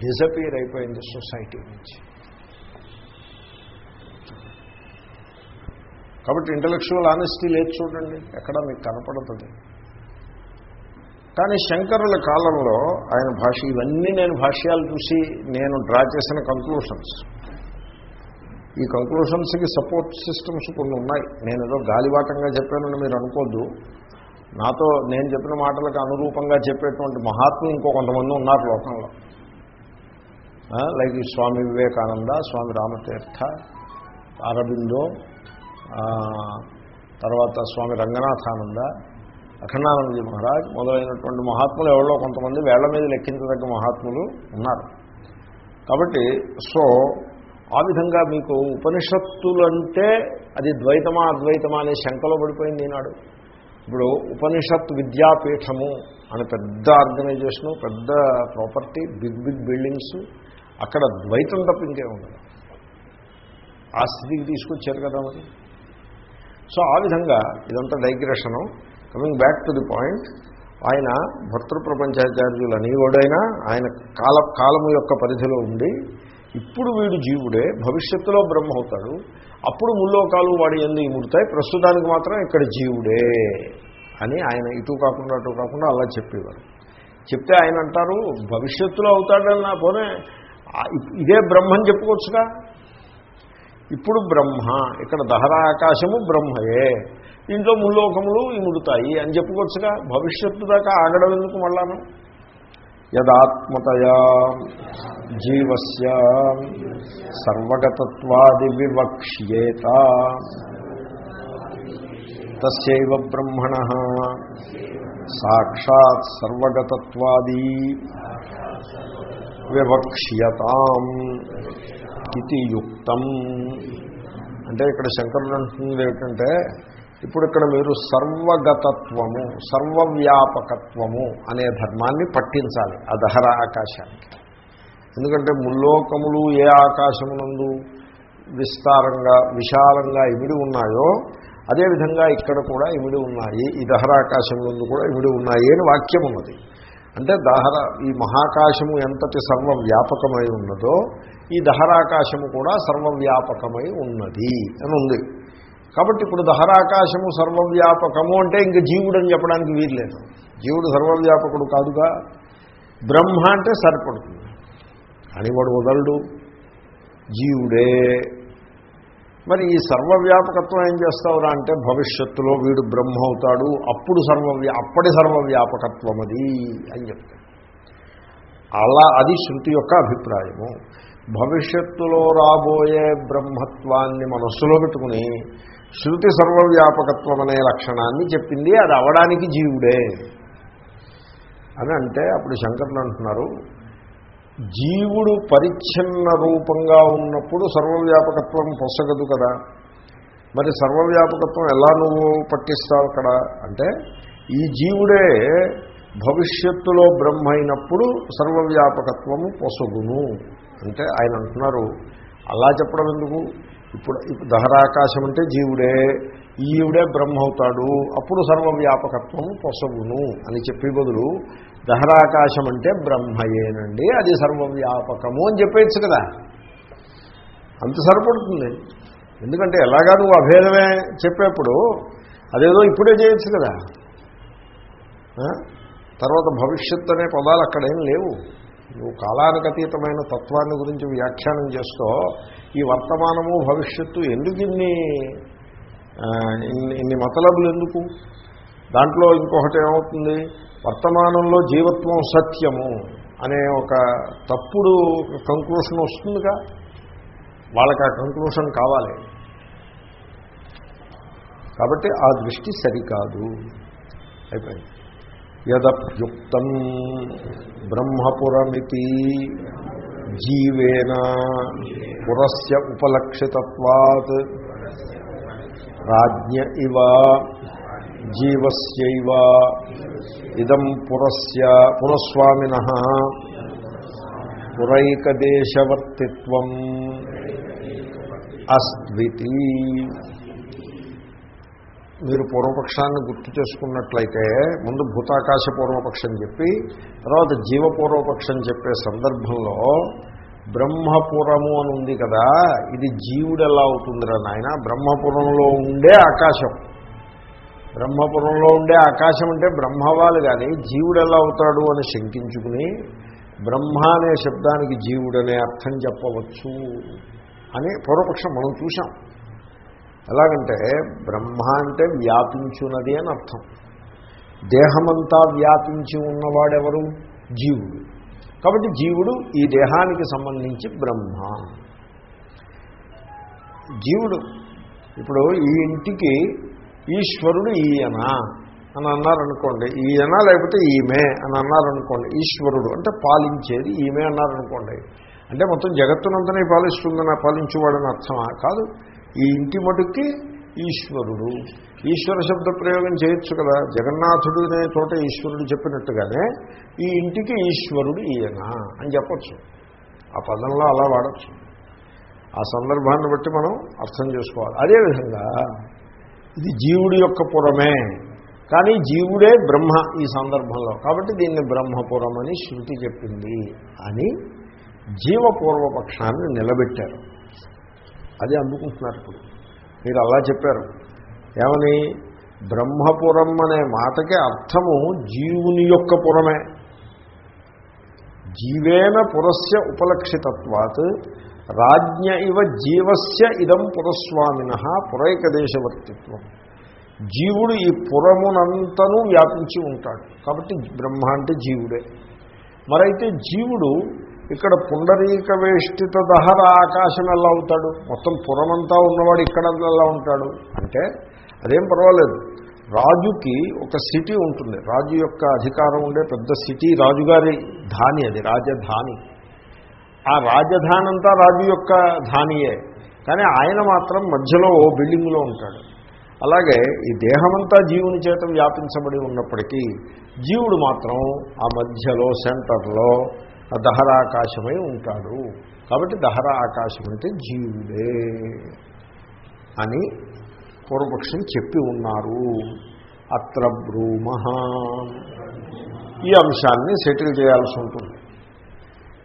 డిజపీర్ అయిపోయింది సొసైటీ నుంచి. కాబట్టి ఇంటలెక్చువల్ ఆనెస్టీ లేదు చూడండి ఎక్కడ మీకు కనపడుతుంది. కానీ శంకరుల కాలంలో ఆయన భాష ఇవన్నీ నేను భాష్యాలు చూసి నేను డ్రా చేసిన కంక్లూషన్స్ ఈ కంక్లూషన్స్కి సపోర్ట్ సిస్టమ్స్ కొన్ని ఉన్నాయి. నేను ఏదో గాలివాటంగా చెప్పానని మీరు అనుకోద్దు. నాతో నేను చెప్పిన మాటలకు అనురూపంగా చెప్పేటువంటి మహాత్ములు ఇంకో కొంతమంది ఉన్నారు లోకంలో. లైక్ ఈ స్వామి వివేకానంద స్వామి రామతీర్థ అరబిందో తర్వాత స్వామి రంగనాథానంద అఖండానందజీ మహారాజ్ మొదలైనటువంటి మహాత్ములు ఎవరో కొంతమంది వేళ్ళ మీద లెక్కించదగ్గ మహాత్ములు ఉన్నారు. కాబట్టి సో ఆ విధంగా మీకు ఉపనిషత్తులంటే అది ద్వైతమా అద్వైతమా అనే శంకలో పడిపోయింది ఈనాడు. ఇప్పుడు ఉపనిషత్ విద్యాపీఠము అని పెద్ద ఆర్గనైజేషను పెద్ద ప్రాపర్టీ బిగ్ బిగ్ బిల్డింగ్స్ అక్కడ ద్వైతం తప్ప ఇంకే ఉండదు. ఆ స్థితికి తీసుకొచ్చారు కదా మరి. సో ఆ విధంగా ఇదంతా digression. Coming back to the point ఆయన భర్తృప్రపంచాచార్యులు అనేవాడైనా ఆయన కాల కాలము యొక్క పరిధిలో ఉండి ఇప్పుడు వీడు జీవుడే భవిష్యత్తులో బ్రహ్మ అవుతాడు అప్పుడు ముల్లోకాలు వాడి ఎందు ఇముడతాయి. ప్రస్తుతానికి మాత్రం ఇక్కడ జీవుడే అని ఆయన ఇటు కాకుండా అటు కాకుండా అలా చెప్పేవారు. చెప్తే ఆయన అంటారు భవిష్యత్తులో అవుతాడన్నా పోనే ఇదే బ్రహ్మని చెప్పుకోవచ్చుగా? ఇప్పుడు బ్రహ్మ ఇక్కడ దహరా ఆకాశము బ్రహ్మయే దీంట్లో ముల్లోకములు ఇముడుతాయి అని చెప్పుకోవచ్చుగా? భవిష్యత్తు దాకా ఆగడం ఎందుకు మళ్ళాను? యదాత్మతయా జీవస్య సర్వగతత్వాది వివక్ష్యేత తస్యైవ బ్రహ్మణ సాక్షాత్ సర్వగతత్వాది వివక్ష్యతాం ఇది యుక్తం. అంటే ఇక్కడ శంకరుడు అంటుంది ఏమిటంటే ఇప్పుడు ఇక్కడ మీరు సర్వగతత్వము సర్వవ్యాపకత్వము అనే ధర్మాన్ని పట్టించాలి ఆ దహర ఆకాశానికి. ఎందుకంటే ముల్లోకములు ఏ ఆకాశమునందు విస్తారంగా విశాలంగా ఇమిడి ఉన్నాయో అదేవిధంగా ఇక్కడ కూడా ఇమిడి ఉన్నాయి ఈ దహరాకాశములందు కూడా ఇమిడి ఉన్నాయి అని వాక్యం ఉన్నది. అంటే దహర ఈ మహాకాశము ఎంతటి సర్వవ్యాపకమై ఉన్నదో ఈ దహరాకాశము కూడా సర్వవ్యాపకమై ఉన్నది అని ఉంది. కాబట్టి ఇప్పుడు దహరాకాశము సర్వవ్యాపకము అంటే ఇంక జీవుడు అని చెప్పడానికి వీర్లేదు జీవుడు సర్వవ్యాపకుడు కాదుగా. బ్రహ్మ అంటే సరిపడుతుంది. అని వాడు వదలడు. జీవుడే. మరి ఈ సర్వవ్యాపకత్వం ఏం చేస్తావురా అంటే భవిష్యత్తులో వీడు బ్రహ్మ అవుతాడు. అప్పుడు సర్వవ్యా అప్పటి సర్వవ్యాపకత్వం అది అని చెప్తాడు. అలా అది శృతి యొక్క అభిప్రాయము. భవిష్యత్తులో రాబోయే బ్రహ్మత్వాన్ని మనస్సులో పెట్టుకుని శృతి సర్వవ్యాపకత్వం అనే లక్షణాన్ని చెప్పింది అది అవడానికి జీవుడే. అని అంటే అప్పుడు శంకర్లు అంటున్నారు జీవుడు పరిచ్ఛిన్న రూపంగా ఉన్నప్పుడు సర్వవ్యాపకత్వం పొసగదు కదా. మరి సర్వవ్యాపకత్వం ఎలా నువ్వు పట్టిస్తావు అక్కడ? అంటే ఈ జీవుడే భవిష్యత్తులో బ్రహ్మ అయినప్పుడు సర్వవ్యాపకత్వము పొసగును. అంటే ఆయన అంటున్నారు అలా చెప్పడం ఎందుకు? ఇప్పుడు దహరాకాశం అంటే జీవుడే ఈవుడే బ్రహ్మ అవుతాడు అప్పుడు సర్వవ్యాపకత్వము పొసవును అని చెప్పే బదులు దహరాకాశం అంటే బ్రహ్మయేనండి అది సర్వవ్యాపకము అని చెప్పేయచ్చు కదా. అంత సరిపడుతుంది. ఎందుకంటే ఎలాగా నువ్వు అభేదమే చెప్పేప్పుడు అదేదో ఇప్పుడే చేయొచ్చు కదా. తర్వాత భవిష్యత్తు అనే పదాలు అక్కడేం లేవు. నువ్వు కాలానికి అతీతమైన తత్వాన్ని గురించి వ్యాఖ్యానం చేస్తూ ఈ వర్తమానము భవిష్యత్తు ఎందుకు ఇన్ని ఇన్ని ఇన్ని మతలబులు ఎందుకు? దాంట్లో ఇంకొకటి ఏమవుతుంది? వర్తమానంలో జీవత్వం సత్యము అనే ఒక తప్పుడు కంక్లూషన్ వస్తుందిగా? వాళ్ళకి ఆ కంక్లూషన్ కావాలి. కాబట్టి ఆ దృష్టి సరికాదు. అయిపోయింది. యదప్యుక్తం బ్రహ్మపురమితి జీవేన పురస్య ఉపలక్షితత్వాత్. రాజ్ఞ ఇవ జీవస్యైవ ఇదం పురస్య పురస్వామిన. పురైకదేశవర్తిత్వం అస్వితి మీరు పూర్వపక్షాన్ని గుర్తు చేసుకున్నట్లయితే ముందు భూతాకాశ పూర్వపక్షం చెప్పి తర్వాత జీవపూర్వపక్షం చెప్పే సందర్భంలో బ్రహ్మపురము అని ఉంది కదా ఇది జీవుడు ఎలా అవుతుందిరా నాయన? బ్రహ్మపురంలో ఉండే ఆకాశం. బ్రహ్మపురంలో ఉండే ఆకాశం అంటే బ్రహ్మవాలు కానీ జీవుడు ఎలా అవుతాడు అని శంకించుకుని బ్రహ్మ అనే శబ్దానికి జీవుడనే అర్థం చెప్పవచ్చు అని పూర్వపక్షం మనం చూసాం ఎలాగంటే బ్రహ్మ అంటే వ్యాపించున్నది అని అర్థం. దేహమంతా వ్యాపించి ఉన్నవాడెవరు? జీవుడు. కాబట్టి జీవుడు ఈ దేహానికి సంబంధించి బ్రహ్మ. జీవుడు ఇప్పుడు ఈ ఇంటికి ఈశ్వరుడు ఈయన అని అన్నారనుకోండి ఈయన లేకపోతే ఈమె అని అన్నారనుకోండి ఈశ్వరుడు అంటే పాలించేది ఈమె అన్నారనుకోండి. అంటే మొత్తం జగత్తునంతనే పాలిస్తుందని పాలించేవాడని అర్థమా? కాదు. ఈ ఇంటి మటుకి ఈశ్వరుడు. ఈశ్వర శబ్ద ప్రయోగం చేయొచ్చు కదా. జగన్నాథుడు అనే చోట ఈశ్వరుడు చెప్పినట్టుగానే ఈ ఇంటికి ఈశ్వరుడు ఈయన అని చెప్పచ్చు. ఆ పదంలో అలా వాడచ్చు. ఆ సందర్భాన్ని బట్టి మనం అర్థం చేసుకోవాలి. అదేవిధంగా ఇది జీవుడి యొక్క పురమే. కానీ జీవుడే బ్రహ్మ ఈ సందర్భంలో. కాబట్టి దీన్ని బ్రహ్మపురం అని శృతి చెప్పింది అని జీవపూర్వపక్షాన్ని నిలబెట్టారు. అది అందుకుంటున్నారు ఇప్పుడు. మీరు అలా చెప్పారు. ఏమని? బ్రహ్మపురం అనే మాటకి అర్థము జీవుని యొక్క పురమే. జీవేన పురస్య ఉపలక్షితత్వాత్ రాజ్ఞ ఇవ జీవస్య ఇదం పురస్వామిన పురైకదేశవర్తిత్వం. జీవుడు ఈ పురమునంతను వ్యాపించి ఉంటాడు. కాబట్టి బ్రహ్మ అంటే జీవుడే. మరైతే జీవుడు ఇక్కడ పుండరీక వేష్టిత దహర ఆకాశం ఎలా అవుతాడు మొత్తం పురమంతా ఉన్నవాడు ఇక్కడ ఎలా ఉంటాడు. అంటే అదేం పర్వాలేదు. రాజుకి ఒక సిటీ ఉంటుంది. రాజు యొక్క అధికారం ఉండే పెద్ద సిటీ రాజుగారి ధాని అది రాజధాని. ఆ రాజధాని అంతా రాజు యొక్క ధానియే. కానీ ఆయన మాత్రం మధ్యలో ఓ బిల్డింగ్లో ఉంటాడు. అలాగే ఈ దేహమంతా జీవుని చేత వ్యాపించబడి ఉన్నప్పటికీ జీవుడు మాత్రం ఆ మధ్యలో సెంటర్లో దహరాకాశమై ఆకాశమై ఉంటాడు. కాబట్టి దహర ఆకాశం అంటే జీవుడే అని పూర్వపక్షం చెప్పి ఉన్నారు. అత్ర బ్రూమ. ఈ అంశాన్ని సెటిల్ చేయాల్సి ఉంటుంది.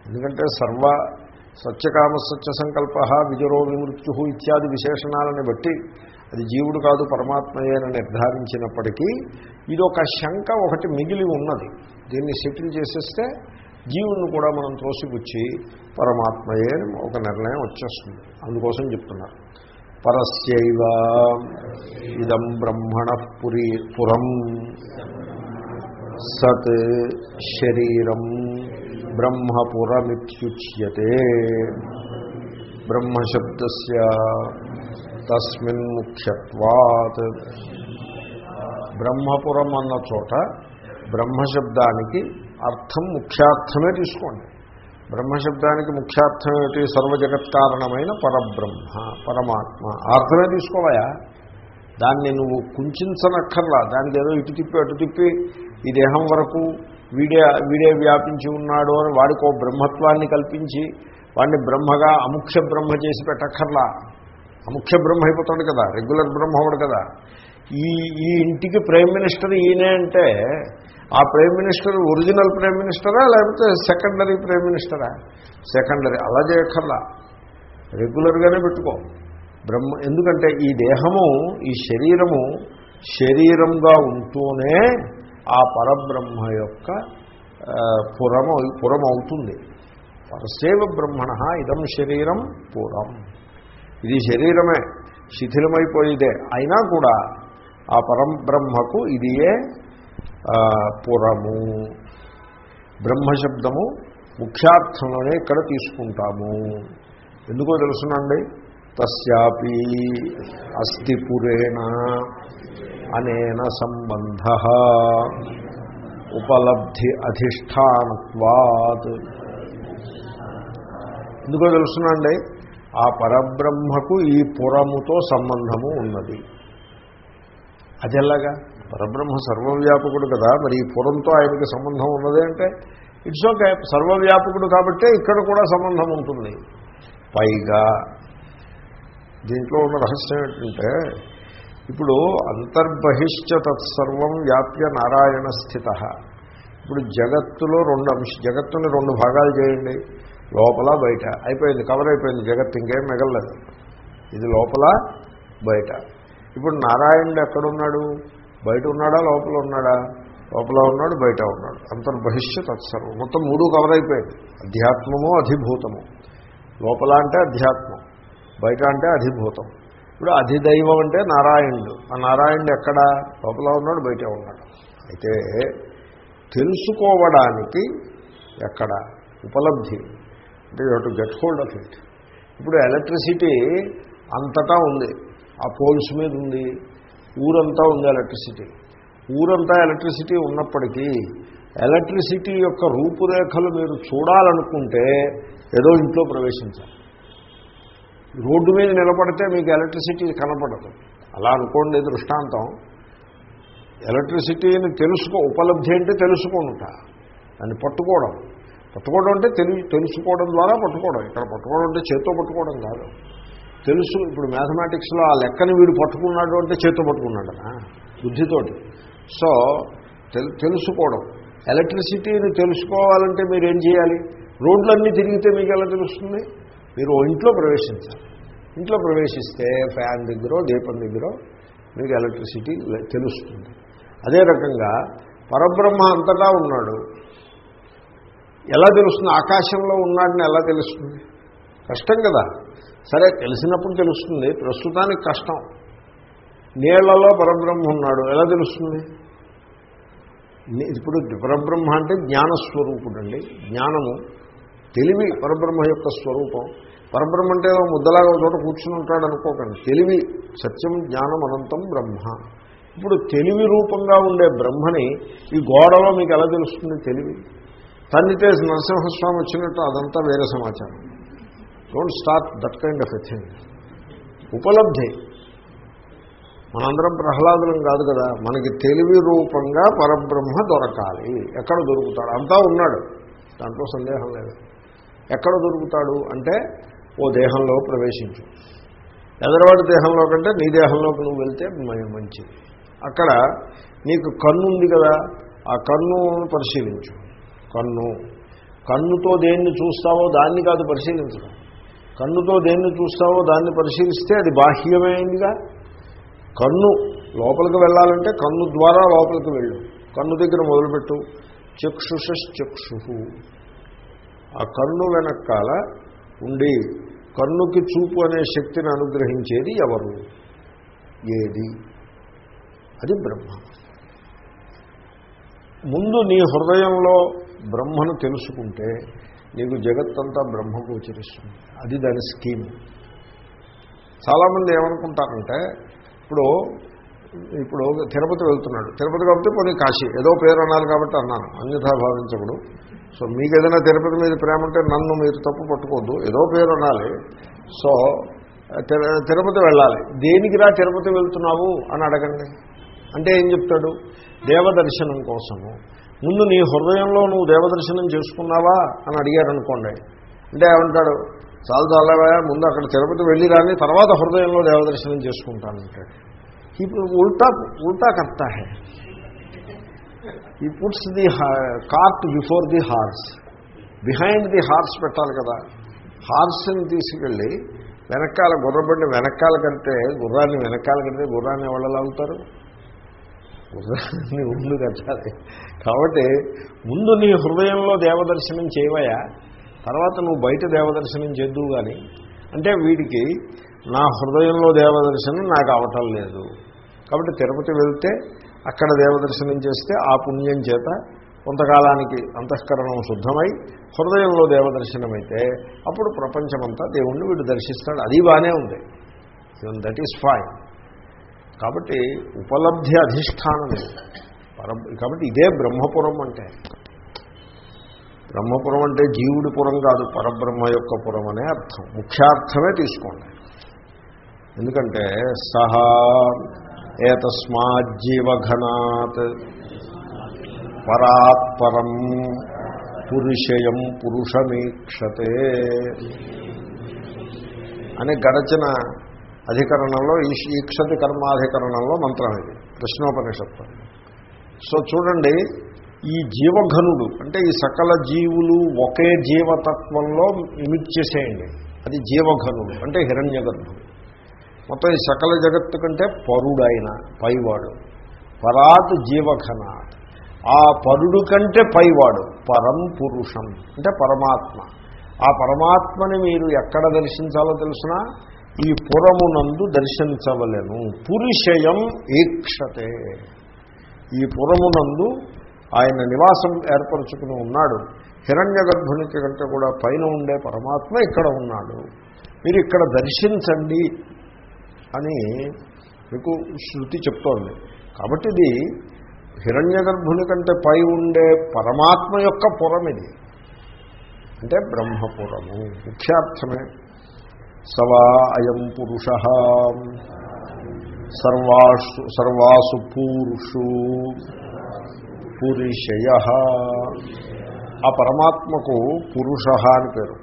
ఎందుకంటే సర్వ సత్యకామ సత్య సంకల్ప విజరో విమృత్యు ఇత్యాది విశేషణాలని బట్టి అది జీవుడు కాదు పరమాత్మయేనని నిర్ధారించినప్పటికీ ఇది ఒక శంక ఒకటి మిగిలి ఉన్నది. దీన్ని సెటిల్ చేసేస్తే జీవుని కూడా మనం త్రోసిపుచ్చి పరమాత్మయే ఒక నిర్ణయం వచ్చేస్తుంది. అందుకోసం చెప్తున్నారు. పరస్యవ ఇదం బ్రహ్మణ పురి పురం సత్ శరీరం బ్రహ్మపురమిత్యుచ్యతే. బ్రహ్మశబ్ద తస్మిన్ ముఖ్యత్వాత్. బ్రహ్మపురం అన్న చోట బ్రహ్మశబ్దానికి అర్థం ముఖ్యార్థమే తీసుకోండి. బ్రహ్మశబ్దానికి ముఖ్యార్థం ఏమిటి? సర్వజగత్కారణమైన పరబ్రహ్మ పరమాత్మ. అర్థమే తీసుకోవాయా దాన్ని నువ్వు కుంచనక్కర్లా దానికి ఏదో ఇటు తిప్పి అటు తిప్పి ఈ దేహం వరకు వీడే వీడే వ్యాపించి ఉన్నాడు అని వాడికో బ్రహ్మత్వాన్ని కల్పించి వాడిని బ్రహ్మగా అముఖ్య బ్రహ్మ చేసి పెట్టక్కర్లా. అముఖ్య బ్రహ్మ అయిపోతాడు కదా. రెగ్యులర్ బ్రహ్మ అవడు కదా. ఈ ఈ ఇంటికి ప్రైమ్ మినిస్టర్ ఈయనే అంటే ఆ ప్రైమ్ మినిస్టర్ ఒరిజినల్ ప్రైమ్ మినిస్టరా లేకపోతే సెకండరీ ప్రైమ్ మినిస్టరా? సెకండరీ అలా చేయక్కర్లా. రెగ్యులర్గానే పెట్టుకో. బ్రహ్మ ఎందుకంటే ఈ దేహము ఈ శరీరము శరీరంగా ఉంటూనే ఆ పరబ్రహ్మ యొక్క పురం పురం అవుతుంది పరసేవ బ్రహ్మణ ఇదం శరీరం పురం. ఇది శరీరమే. శిథిలమైపోయిదే. అయినా కూడా ఆ పరంబ్రహ్మకు ఇదియే పురము. బ్రహ్మశబ్దము ముఖ్యార్థంలోనే ఇక్కడ తీసుకుంటాము. ఎందుకో తెలుసునండి? తస్యాపి అస్థిపురేణ అనేన సంబంధ ఉపలబ్ధి అధిష్టానత్వాత్. ఎందుకో తెలుసునండి? ఆ పరబ్రహ్మకు ఈ పురముతో సంబంధము ఉన్నది. అది ఎలాగా పరబ్రహ్మ సర్వవ్యాపకుడు కదా మరి ఈ పురంతో ఆయనకి సంబంధం ఉన్నది అంటే? ఇట్స్ ఓకే సర్వవ్యాపకుడు కాబట్టే ఇక్కడ కూడా సంబంధం ఉంటుంది. పైగా దీంట్లో ఉన్న రహస్యం ఏంటంటే ఇప్పుడు అంతర్బహిష్ట తత్సర్వం వ్యాప్య నారాయణ స్థిత. ఇప్పుడు జగత్తులో రెండు అంశ జగత్తుని రెండు భాగాలు చేయండి. లోపల బయట. అయిపోయింది కవర్ అయిపోయింది జగత్తు ఇంకేం మిగలలేదు. ఇది లోపల బయట. ఇప్పుడు నారాయణుడు ఎక్కడున్నాడు? బయట ఉన్నాడా లోపల ఉన్నాడా? లోపల ఉన్నాడు బయట ఉన్నాడు. అంతర్బహిష్య తత్సర్వం. మొత్తం మూడు కవర్ అయిపోయింది అధ్యాత్మము అధిభూతము. లోపల అంటే అధ్యాత్మం. బయట అంటే అధిభూతం. ఇప్పుడు అధిదైవం అంటే నారాయణుడు. ఆ నారాయణుడు ఎక్కడ? లోపల ఉన్నాడు బయట ఉన్నాడు. అయితే తెలుసుకోవడానికి ఎక్కడ? ఉపలబ్ధి. అంటే you to get hold of it ఇప్పుడు ఎలక్ట్రిసిటీ అంతటా ఉంది. ఆ పోల్స్ మీద ఉంది. ఊరంతా ఉంది ఎలక్ట్రిసిటీ. ఊరంతా ఎలక్ట్రిసిటీ ఉన్నప్పటికీ ఎలక్ట్రిసిటీ యొక్క రూపురేఖలు మీరు చూడాలనుకుంటే ఏదో ఇంట్లో ప్రవేశించాలి. రోడ్డు మీద నిలబడితే మీకు ఎలక్ట్రిసిటీ కనపడదు. అలా అనుకోండి దృష్టాంతం. ఎలక్ట్రిసిటీని తెలుసుకో ఉపలబ్ధి అంటే తెలుసుకుంట దాన్ని పట్టుకోవడం. పట్టుకోవడం అంటే తెలు తెలుసుకోవడం ద్వారా పట్టుకోవడం. ఇక్కడ పట్టుకోవడం అంటే చేత్తో పట్టుకోవడం కాదు. తెలుసు ఇప్పుడు మ్యాథమెటిక్స్లో ఆ లెక్కని వీడు పట్టుకున్నాడు అంటే చేత్తో పట్టుకున్నాడనా బుద్ధితోటి. సో తెలు- తెలుసుకోవడం. ఎలక్ట్రిసిటీని తెలుసుకోవాలంటే మీరు ఏం చేయాలి? రోడ్లన్నీ తిరిగితే మీకు ఎలా తెలుస్తుంది? మీరు ఇంట్లో ప్రవేశించాలి. ఇంట్లో ప్రవేశిస్తే ఫ్యాన్ దగ్గర దీపం దగ్గర మీకు ఎలక్ట్రిసిటీ తెలుస్తుంది. అదే రకంగా పరబ్రహ్మ అంతటా ఉన్నాడు. ఎలా తెలుస్తుంది? ఆకాశంలో ఉన్నాడని ఎలా తెలుస్తుంది? కష్టం కదా. సరే తెలిసినప్పుడు తెలుస్తుంది. ప్రస్తుతానికి కష్టం. నీళ్ళలో పరబ్రహ్మ ఉన్నాడు. ఎలా తెలుస్తుంది? ఇప్పుడు పరబ్రహ్మ అంటే జ్ఞానస్వరూపుడు అండి జ్ఞానము తెలివి పరబ్రహ్మ యొక్క స్వరూపం. పరబ్రహ్మ అంటే ఏదో ముద్దలాగా చోట కూర్చుని ఉంటాడు అనుకోకండి. తెలివి సత్యం జ్ఞానం అనంతం బ్రహ్మ. ఇప్పుడు తెలివి రూపంగా ఉండే బ్రహ్మని ఈ గోడలో మీకు ఎలా తెలుస్తుంది తెలివి? తన్నితే నరసింహస్వామి వచ్చినట్టు అదంతా వేరే సమాచారం. Don't start that kind of a thing ఉపలబ్ధి. మనందరం ప్రహ్లాదులం కాదు కదా. మనకి తెలివి రూపంగా పరబ్రహ్మ దొరకాలి. ఎక్కడ దొరుకుతాడు? అంతా ఉన్నాడు. దాంట్లో సందేహం లేదు. ఎక్కడ దొరుకుతాడు అంటే ఓ దేహంలో ప్రవేశించు. ఎదరవాడి దేహంలో కంటే నీ దేహంలోకి నువ్వు వెళ్తే మ- మంచిది. అక్కడ నీకు కన్ను ఉంది కదా. ఆ కన్ను పరిశీలించు. కన్ను. కన్నుతో దేన్ని చూస్తావో దాన్ని కాదు పరిశీలించడం. కన్నుతో దేన్ని చూస్తావో దాన్ని పరిశీలిస్తే అది బాహ్యమైందిగా. కన్ను లోపలికి వెళ్ళాలంటే కన్ను ద్వారా లోపలికి వెళ్ళు. కన్ను దగ్గర మొదలుపెట్టు. చక్షుషక్షు ఆ కన్ను వెనకాల ఉండి కన్నుకి చూపు అనే శక్తిని అనుగ్రహించేది ఎవరు? ఏది? అది బ్రహ్మ. ముందు నీ హృదయంలో బ్రహ్మను తెలుసుకుంటే నీకు జగత్తంతా బ్రహ్మ గోచరిస్తుంది అది దాని స్కీమ్. చాలామంది ఏమనుకుంటారంటే ఇప్పుడు ఇప్పుడు తిరుపతి వెళ్తున్నాడు. తిరుపతి కాబట్టి పోనీ కాశీ. ఏదో పేరు అనాలి కాబట్టి అన్నాను. అన్యథా భావించకూడదు. సో మీకు ఏదైనా తిరుపతి మీద ప్రేమ ఉంటే నన్ను మీరు తప్పు పట్టుకోవద్దు. ఏదో పేరు అనాలి. సో తిరు- తిరుపతి వెళ్ళాలి. దేనికిరా తిరుపతి వెళ్తున్నావు అని అడగండి. అంటే ఏం చెప్తాడు? దేవదర్శనం కోసము. ముందు నీ హృదయంలో నువ్వు దేవదర్శనం చేసుకున్నావా అని అడిగారనుకోండి. అంటే ఏమంటాడు? చాలా చాలవా ముందు అక్కడ తిరుపతి వెళ్ళి రాని తర్వాత హృదయంలో దేవదర్శనం చేసుకుంటానంటాడు ఇప్పుడు ఉల్టా ఉల్టా కర్తా హే. He puts the cart before the horse behind the horse పెట్టాలి కదా. హార్స్ని తీసుకెళ్ళి వెనకాల గుర్రబండి వెనకాల కడితే గుర్రాన్ని వెనకాల కడితే గుర్రాన్ని ఎవరు లాగుతారు నీ ముందు కట్టాలి. కాబట్టి ముందు నీ హృదయంలో దేవదర్శనం చేయవయా తర్వాత నువ్వు బయట దేవదర్శనం చేద్దువు కానీ అంటే వీడికి నా హృదయంలో దేవదర్శనం నాకు అవటం లేదు. కాబట్టి తిరుపతి వెళ్తే అక్కడ దేవదర్శనం చేస్తే ఆ పుణ్యం చేత కొంతకాలానికి అంతఃకరణం శుద్ధమై హృదయంలో దేవదర్శనమైతే అప్పుడు ప్రపంచమంతా దేవుణ్ణి వీడు దర్శిస్తాడు. అది బాగానే ఉంది. దట్ ఈస్ ఫైన్ కాబట్టి ఉపలబ్ధి అధిష్టానం పరం పర కాబట్టి ఇదే బ్రహ్మపురం అంటే. బ్రహ్మపురం అంటే జీవుడి పురం కాదు పరబ్రహ్మ యొక్క పురం అనే అర్థం. ముఖ్యార్థమే తీసుకోండి. ఎందుకంటే సహా ఏతస్మాజ్జీవఘనాత్ పరాత్పరం పురుషయం పురుషమీక్షతే. అని గడచిన అధికరణంలో ఈక్షతి కర్మాధికరణంలో మంత్రం ఇది కృష్ణోపనిషత్తు సో చూడండి ఈ జీవఘనుడు అంటే ఈ సకల జీవులు ఒకే జీవతత్వంలో ఇమిట్ చేసేయండి. అది జీవఘనుడు అంటే హిరణ్య గర్భుడు మొత్తం ఈ సకల జగత్తు కంటే పరుడైన పైవాడు పరాత్ జీవఘన. ఆ పరుడు కంటే పైవాడు పరం పురుషం అంటే పరమాత్మ. ఆ పరమాత్మని మీరు ఎక్కడ దర్శించాలో తెలిసినా? ఈ పురమునందు దర్శించవలను. పురుషయం ఈక్షతే. ఈ పురమునందు ఆయన నివాసం ఏర్పరచుకుని ఉన్నాడు. హిరణ్య గర్భునికి కంటే కూడా పైన ఉండే పరమాత్మ ఇక్కడ ఉన్నాడు. మీరు ఇక్కడ దర్శించండి అని మీకు శృతి చెప్తోంది. కాబట్టి ఇది హిరణ్య గర్భుని కంటే పై ఉండే పరమాత్మ యొక్క పురం ఇది అంటే బ్రహ్మపురము. ముఖ్యార్థమే. సవా అయం పురుష. సర్వాసు సర్వాసు పూరుషు పురుషయ. ఆ పరమాత్మకు పురుష అని పేరు.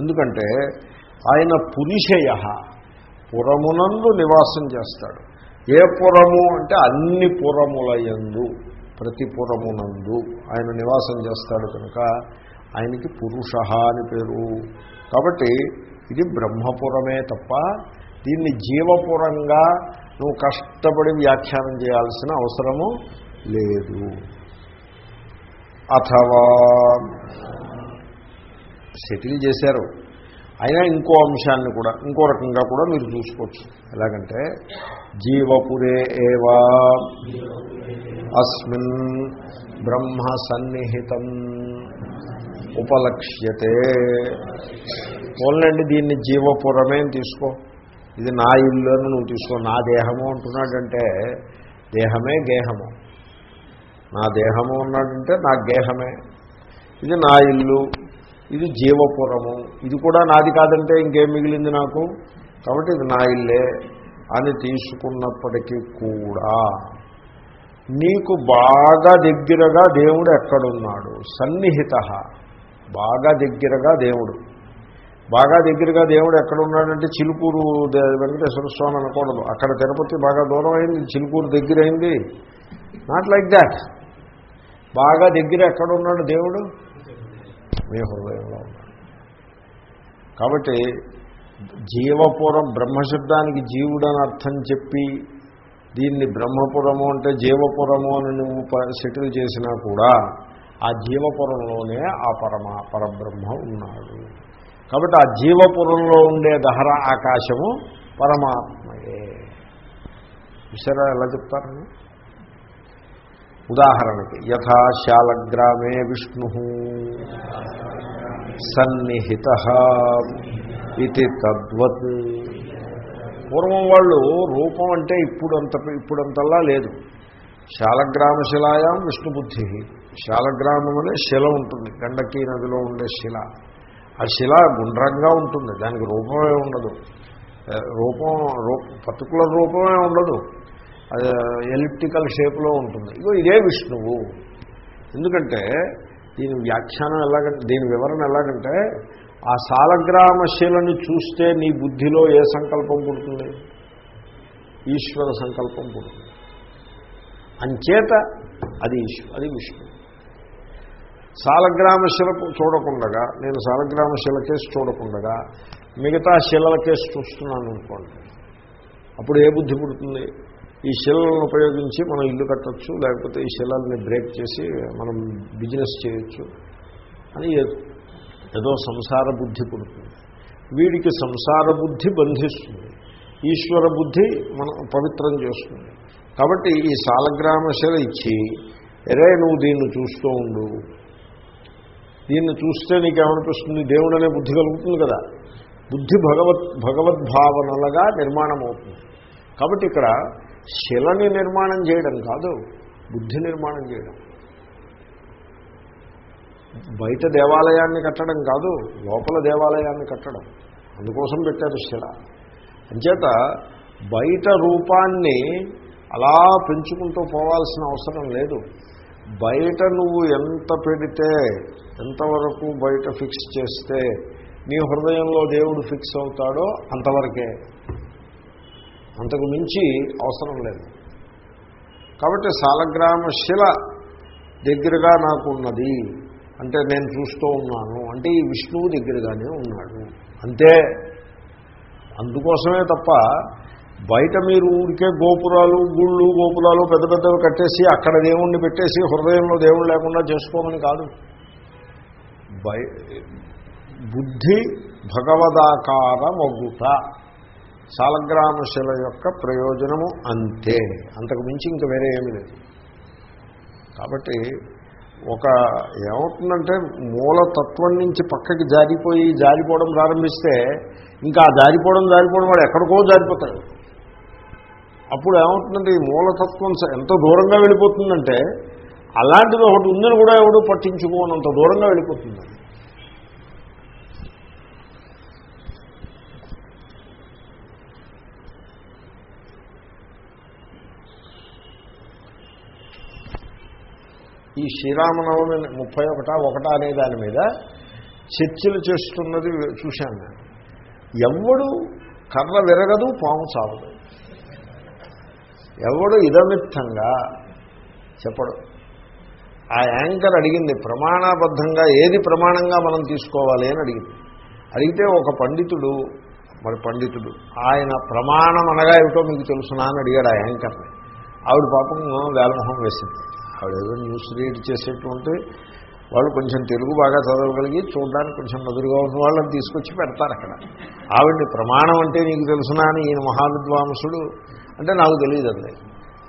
ఎందుకంటే ఆయన పురుషయ పురమునందు నివాసం చేస్తాడు. ఏ పురము అంటే అన్ని పురములయందు ప్రతి పురమునందు ఆయన నివాసం చేస్తాడు కనుక ఆయనకి పురుష అని పేరు. కాబట్టి ఇది బ్రహ్మపురమే తప్ప దీన్ని జీవపురంగా నువ్వు కష్టపడి వ్యాఖ్యానం చేయాల్సిన అవసరము లేదు. అథవా సెటిల్ చేశారు. అయినా ఇంకో అంశాన్ని కూడా ఇంకో రకంగా కూడా మీరు చూసుకోవచ్చు. ఎలాగంటే జీవపురే ఏవా అస్మిన్ బ్రహ్మ సన్నిహితం. ఉపలక్ష్యతే. ఓన్లండి దీన్ని జీవపురమే తీసుకో. ఇది నా ఇల్లు అని నువ్వు తీసుకో. నా దేహము అంటున్నాడంటే దేహమే గేహము. నా దేహము ఉన్నాడంటే నా గేహమే. ఇది నా ఇల్లు ఇది జీవపురము. ఇది కూడా నాది కాదంటే ఇంకేం మిగిలింది నాకు? కాబట్టి ఇది నా ఇల్లే అని తీసుకున్నప్పటికీ కూడా నీకు బాగా దగ్గరగా దేవుడు ఎక్కడున్నాడు? సన్నిహిత. బాగా దగ్గరగా దేవుడు. బాగా దగ్గరగా దేవుడు ఎక్కడ ఉన్నాడంటే చిలుకూరు వెంకటేశ్వర స్వామి అనకూడదు. అక్కడ తిరుపతి బాగా దూరం అయింది చిలుకూరు దగ్గర అయింది. నాట్ లైక్ దాట్ బాగా దగ్గర ఎక్కడ ఉన్నాడు దేవుడు? మీ హృదయంలో ఉన్నాడు. కాబట్టి జీవపురం బ్రహ్మశబ్దానికి జీవుడు అని అర్థం చెప్పి దీన్ని బ్రహ్మపురము అంటే జీవపురము అని నువ్వు సెటిల్ చేసినా కూడా ఆ జీవపురంలోనే ఆ పరమ పరబ్రహ్మ ఉన్నాడు. కాబట్టి ఆ జీవపురంలో ఉండే దహర ఆకాశము పరమాత్మయే. విషయాలు ఎలా చెప్తారని? ఉదాహరణకి యథా శాలగ్రామే విష్ణు సన్నిహిత ఇది తద్వత్. పూర్వం వాళ్ళు రూపం అంటే ఇప్పుడంత ఇప్పుడంతలా లేదు. శాలగ్రామశిలాయాం విష్ణుబుద్ధి. శాలగ్రామం అనే శిల ఉంటుంది. గండకీ నదిలో ఉండే శిల. ఆ శిల గుండ్రంగా ఉంటుంది. దానికి రూపమే ఉండదు. రూపం రూప పర్టికులర్ రూపమే ఉండదు. అది ఎలిప్టికల్ షేప్లో ఉంటుంది. ఇగో ఇదే విష్ణువు. ఎందుకంటే దీని వ్యాఖ్యానం ఎలాగంటే దీని వివరణ ఎలాగంటే ఆ సాలగ్రామ శిలని చూస్తే నీ బుద్ధిలో ఏ సంకల్పం పుడుతుంది? ఈశ్వర సంకల్పం పుడుతుంది. అంచేత అది ఈశ్వ అది విష్ణు సాలగ్రామ శిల చూడకుండగా నేను సాలగ్రామ శిల కేసు చూడకుండగా మిగతా శిలల కేసు చూస్తున్నాను అనుకోండి. అప్పుడు ఏ బుద్ధి పుడుతుంది? ఈ శిలలను ఉపయోగించి మనం ఇల్లు కట్టచ్చు లేకపోతే ఈ శిలల్ని బ్రేక్ చేసి మనం బిజినెస్ చేయొచ్చు అని ఏదో సంసార బుద్ధి పుడుతుంది. వీడికి సంసార బుద్ధి బంధిస్తుంది. ఈశ్వర బుద్ధి మనం పవిత్రం చేస్తుంది. కాబట్టి ఈ సాలగ్రామ శిల ఇచ్చి ఎరే నువ్వు దీన్ని చూస్తూ ఉండు దీన్ని చూస్తే నీకేమనిపిస్తుంది? దేవుడు అనే బుద్ధి కలుగుతుంది కదా. బుద్ధి భగవత్ భగవద్భావనలుగా నిర్మాణం అవుతుంది కాబట్టి ఇక్కడ శిలని నిర్మాణం చేయడం కాదు బుద్ధి నిర్మాణం చేయడం. బయట దేవాలయాన్ని కట్టడం కాదు లోపల దేవాలయాన్ని కట్టడం. అందుకోసం పెట్టారు శిల. అంచేత బయట రూపాన్ని అలా పెంచుకుంటూ పోవాల్సిన అవసరం లేదు. బయట నువ్వు ఎంత పెడితే ఎంతవరకు బయట ఫిక్స్ చేస్తే నీ హృదయంలో దేవుడు ఫిక్స్ అవుతాడో అంతవరకే. అంతకు మించి అవసరం లేదు. కాబట్టి సాలగ్రామ శిల దగ్గరగా నాకు ఉన్నది అంటే నేను చూస్తూ ఉన్నాను అంటే ఈ విష్ణువు దగ్గరగానే ఉన్నాడు. అంతే. అందుకోసమే తప్ప బయట మీరు ఊరికే గోపురాలు గుళ్ళు గోపురాలు పెద్ద పెద్దవి కట్టేసి అక్కడ దేవుణ్ణి పెట్టేసి హృదయంలో దేవుడు లేకుండా చేసుకోమని కాదు. బయ బుద్ధి భగవదాకార మొగ్గుట సాలగ్రామశిల యొక్క ప్రయోజనము అంతే. అంతకు మించి ఇంక వేరే ఏమి లేదు. కాబట్టి ఒక ఏమవుతుందంటే మూలతత్వం నుంచి పక్కకి జారిపోయి జారిపోవడం ప్రారంభిస్తే ఇంకా ఆ జారిపోవడం జారిపోవడం వాడు ఎక్కడికో జారిపోతాడు. అప్పుడు ఏమవుతుందంటే ఈ మూలతత్వం స- ఎంత దూరంగా వెళ్ళిపోతుందంటే అలాంటిది ఒకటి ఉందని కూడా ఎవడు పట్టించుకోనంత దూరంగా వెళ్ళిపోతుంది. ఈ శ్రీరామనవమి ముప్పై ఒకటా ఒకటా అనే దాని మీద చర్చలు చేస్తున్నది చూశాను నేను. ఎవడు కర్ర విరగదు పాము చావదు. ఎవడు ఇదమిత్తంగా చెప్పడు. ఆ యాంకర్ అడిగింది ప్రమాణబద్ధంగా ఏది ప్రమాణంగా మనం తీసుకోవాలి? అని అడిగింది. అడిగితే ఒక పండితుడు మరి పండితుడు ఆయన ప్రమాణం అనగా ఏమిటో మీకు తెలుసునా? అని అడిగాడు ఆ యాంకర్ని ఆవిడ పాపం వేలమొహం వేసింది. ఆవిడ ఏదో న్యూస్ రీడ్ చేసేటువంటి వాళ్ళు కొంచెం తెలుగు బాగా చదవగలిగి చూడడానికి కొంచెం మధురుగా ఉన్న వాళ్ళని తీసుకొచ్చి పెడతారు అక్కడ. ఆవిడ్ని ప్రమాణం అంటే నీకు తెలుసునా అని ఈయన మహావిద్వాంసుడు అంటే నాకు తెలియదు అండి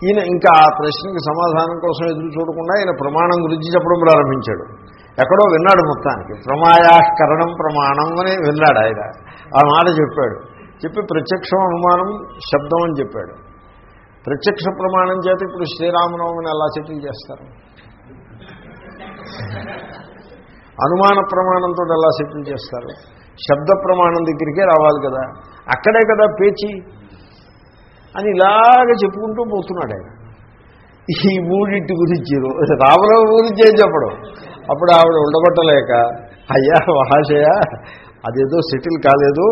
ఈయన ఇంకా ఆ ప్రశ్నకి సమాధానం కోసం ఎదురు చూడకుండా ఈయన ప్రమాణం గురించి చెప్పడం ప్రారంభించాడు. ఎక్కడో విన్నాడు మొత్తానికి. ప్రమాయాకరణం ప్రమాణం అని విన్నాడు ఆయన. ఆ మాట చెప్పాడు. చెప్పి ప్రత్యక్షం అనుమానం శబ్దం అని చెప్పాడు. ప్రత్యక్ష ప్రమాణం చేత ఇప్పుడు శ్రీరామనవమిని ఎలా సెటిల్ చేస్తారు? అనుమాన ప్రమాణంతో ఎలా సెటిల్ చేస్తారు? శబ్ద ప్రమాణం దగ్గరికే రావాలి కదా. అక్కడే కదా పేచి. అని ఇలాగ చెప్పుకుంటూ పోతున్నాడు ఆయన. ఈ మూడింటి గురించి రామరావు గురించి ఏం చెప్పడం? అప్పుడు ఆవిడ ఉండబట్టలేక అయ్యా మహాశయ అదేదో సెటిల్ కాలేదు.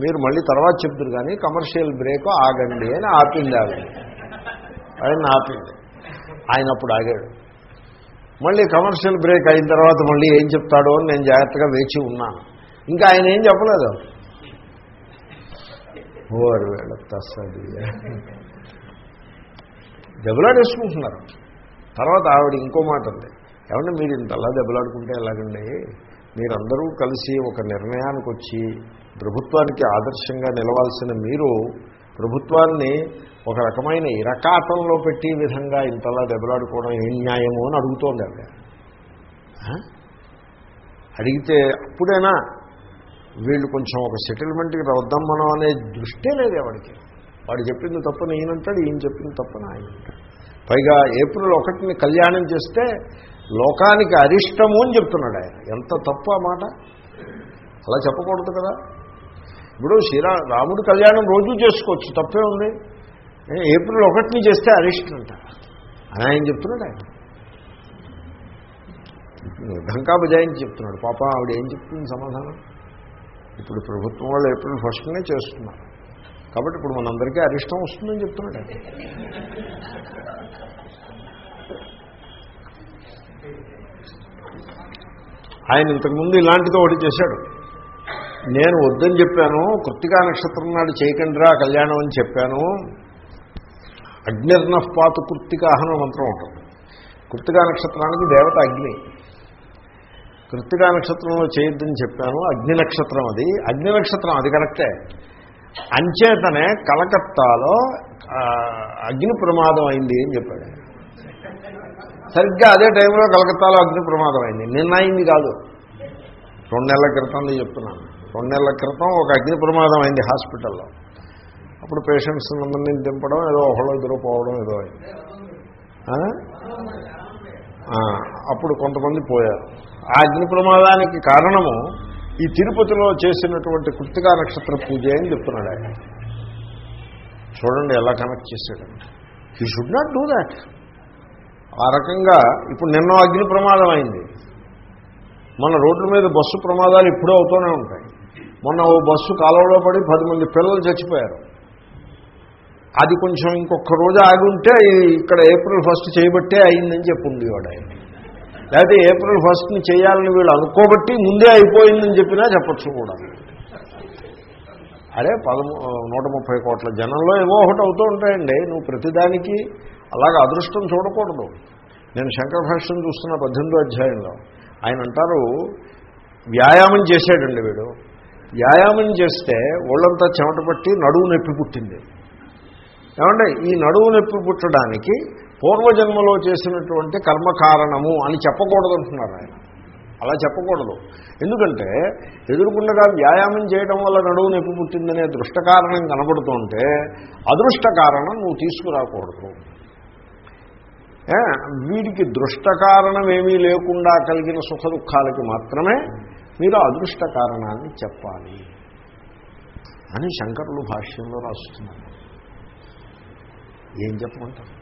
మీరు మళ్ళీ తర్వాత చెప్తురు కానీ కమర్షియల్ బ్రేక్ ఆగండి అని ఆపింది ఆవిడ. ఆయన ఆపింది. ఆయన అప్పుడు ఆగాడు. మళ్ళీ కమర్షియల్ బ్రేక్ అయిన తర్వాత మళ్ళీ ఏం చెప్తాడో అని నేను జాగ్రత్తగా వేచి ఉన్నాను. ఇంకా ఆయన ఏం చెప్పలేదు. ఓరు వేళ తస్సది దెబ్బలాడేసుకుంటున్నారు తర్వాత ఆవిడ ఇంకో మాట ఉంది ఏమంటే మీరు ఇంతలా దెబ్బలాడుకుంటే ఎలాగండి? మీరందరూ కలిసి ఒక నిర్ణయానికి వచ్చి ప్రభుత్వానికి ఆదర్శంగా నిలవాల్సిన మీరు ప్రభుత్వాన్ని ఒక రకమైన ఇరకాటంలో పెట్టి విధంగా ఇంతలా దెబ్బలాడుకోవడం ఏం న్యాయము అని అడుగుతోంది ఆవిడ. అడిగితే అప్పుడైనా? వీళ్ళు కొంచెం ఒక సెటిల్మెంట్కి వద్దాం మనం అనే దృష్టే లేదు ఎవరికి. వాడు చెప్పింది తప్పని ఈయనంటాడు ఈయన చెప్పింది తప్పని ఆయన పైగా ఏప్రిల్ ఒకటిని కళ్యాణం చేస్తే లోకానికి అరిష్టము అని చెప్తున్నాడు ఆయన. ఎంత తప్పు ఆ మాట? అలా చెప్పకూడదు కదా? ఇప్పుడు శ్రీరా రాముడు కళ్యాణం రోజు చేసుకోవచ్చు తప్పే ఉంది. ఏప్రిల్ ఒకటిని చేస్తే అరిష్టం అంట అని ఆయన చెప్తున్నాడు ఆయన. ఢంకా బజాయించి చెప్తున్నాడు. పాప ఆవిడ ఏం చెప్తుంది సమాధానం? ఇప్పుడు ప్రభుత్వం వాళ్ళు ఏప్రిల్ ఫస్ట్నే చేస్తున్నారు. కాబట్టి ఇప్పుడు మనందరికీ అరిష్టం వస్తుందని చెప్తున్నాడు. ఆయన. ఇంతకుముందు ఇలాంటిదో ఒకటి చేశాడు. నేను వద్దని చెప్పాను కృత్తికా నక్షత్రం నాడు చేయకండిరా కళ్యాణం అని చెప్పాను. అగ్నిర్నః పాతు కృత్తికా మంత్రం ఉంటుంది. కృత్తికా నక్షత్రానికి దేవత అగ్ని. కృత్తికా నక్షత్రంలో చేయొద్దని చెప్పాను అగ్ని నక్షత్రం అది. అగ్ని నక్షత్రం అది కరెక్టే. అంచేతనే కలకత్తాలో అగ్ని ప్రమాదం అయింది అని చెప్పాడు. సరిగ్గా అదే టైంలో కలకత్తాలో అగ్ని ప్రమాదం అయింది. నిన్న అయింది కాదు. రెండు నెలల క్రితం చెప్తున్నాను. రెండు నెలల క్రితం ఒక అగ్ని ప్రమాదం అయింది హాస్పిటల్లో. అప్పుడు పేషెంట్స్ అందరినీ దింపడం ఏదో ఒకళ్ళు ఇద్దరు పోవడం ఏదో అయింది. అప్పుడు కొంతమంది పోయారు. ఆ అగ్ని ప్రమాదానికి కారణము ఈ తిరుపతిలో చేసినటువంటి కృతికా నక్షత్ర పూజ అని చెప్తున్నాడు ఆయన. చూడండి ఎలా కనెక్ట్ చేశాడండి he should not do that ఆ రకంగా ఇప్పుడు నిన్న అగ్ని ప్రమాదం అయింది. మన రోడ్ల మీద బస్సు ప్రమాదాలు ఇప్పుడూ అవుతూనే ఉంటాయి. మొన్న ఓ బస్సు కాలువలో పడి పది మంది పిల్లలు చచ్చిపోయారు. అది కొంచెం ఇంకొక రోజు ఆగి ఉంటే ఇక్కడ ఏప్రిల్ ఫస్ట్ చేయబట్టే అయిందని చెప్పి ఉండేవాడు ఆయన. లేకపోతే ఏప్రిల్ ఫస్ట్ని చేయాలని వీళ్ళు అనుకోబట్టి ముందే అయిపోయిందని చెప్పినా చెప్పచ్చు కూడా. అరే పదము నూట ముప్పై కోట్ల జనంలో ఏవో ఒకటి అవుతూ ఉంటాయండి. నువ్వు ప్రతిదానికి అలాగ అదృష్టం చూడకూడదు. నేను శంకర భాష్యం చూస్తున్న పద్దెనిమిదో అధ్యాయంలో. ఆయన అంటారు వ్యాయామం చేశాడండి వీడు. వ్యాయామం చేస్తే ఒళ్ళంతా చెమట పట్టి నడువు నొప్పి పుట్టింది. ఏమంటే ఈ నడువు నొప్పి పుట్టడానికి పూర్వజన్మలో చేసినటువంటి కర్మ కారణము అని చెప్పకూడదు అంటున్నారు ఆయన. అలా చెప్పకూడదు. ఎందుకంటే ఎదురుకుండగా వ్యాయామం చేయడం వల్ల నడువు నొప్పి పుట్టిందనే దృష్ట కారణం కనబడుతుంటే అదృష్ట కారణం నువ్వు తీసుకురాకూడదు. వీడికి దృష్ట కారణం ఏమీ లేకుండా కలిగిన సుఖ దుఃఖాలకి మాత్రమే మీరు అదృష్ట కారణాన్ని చెప్పాలి అని శంకరులు భాష్యంలో రాస్తున్నారు. ఏం చెప్పమంటారు?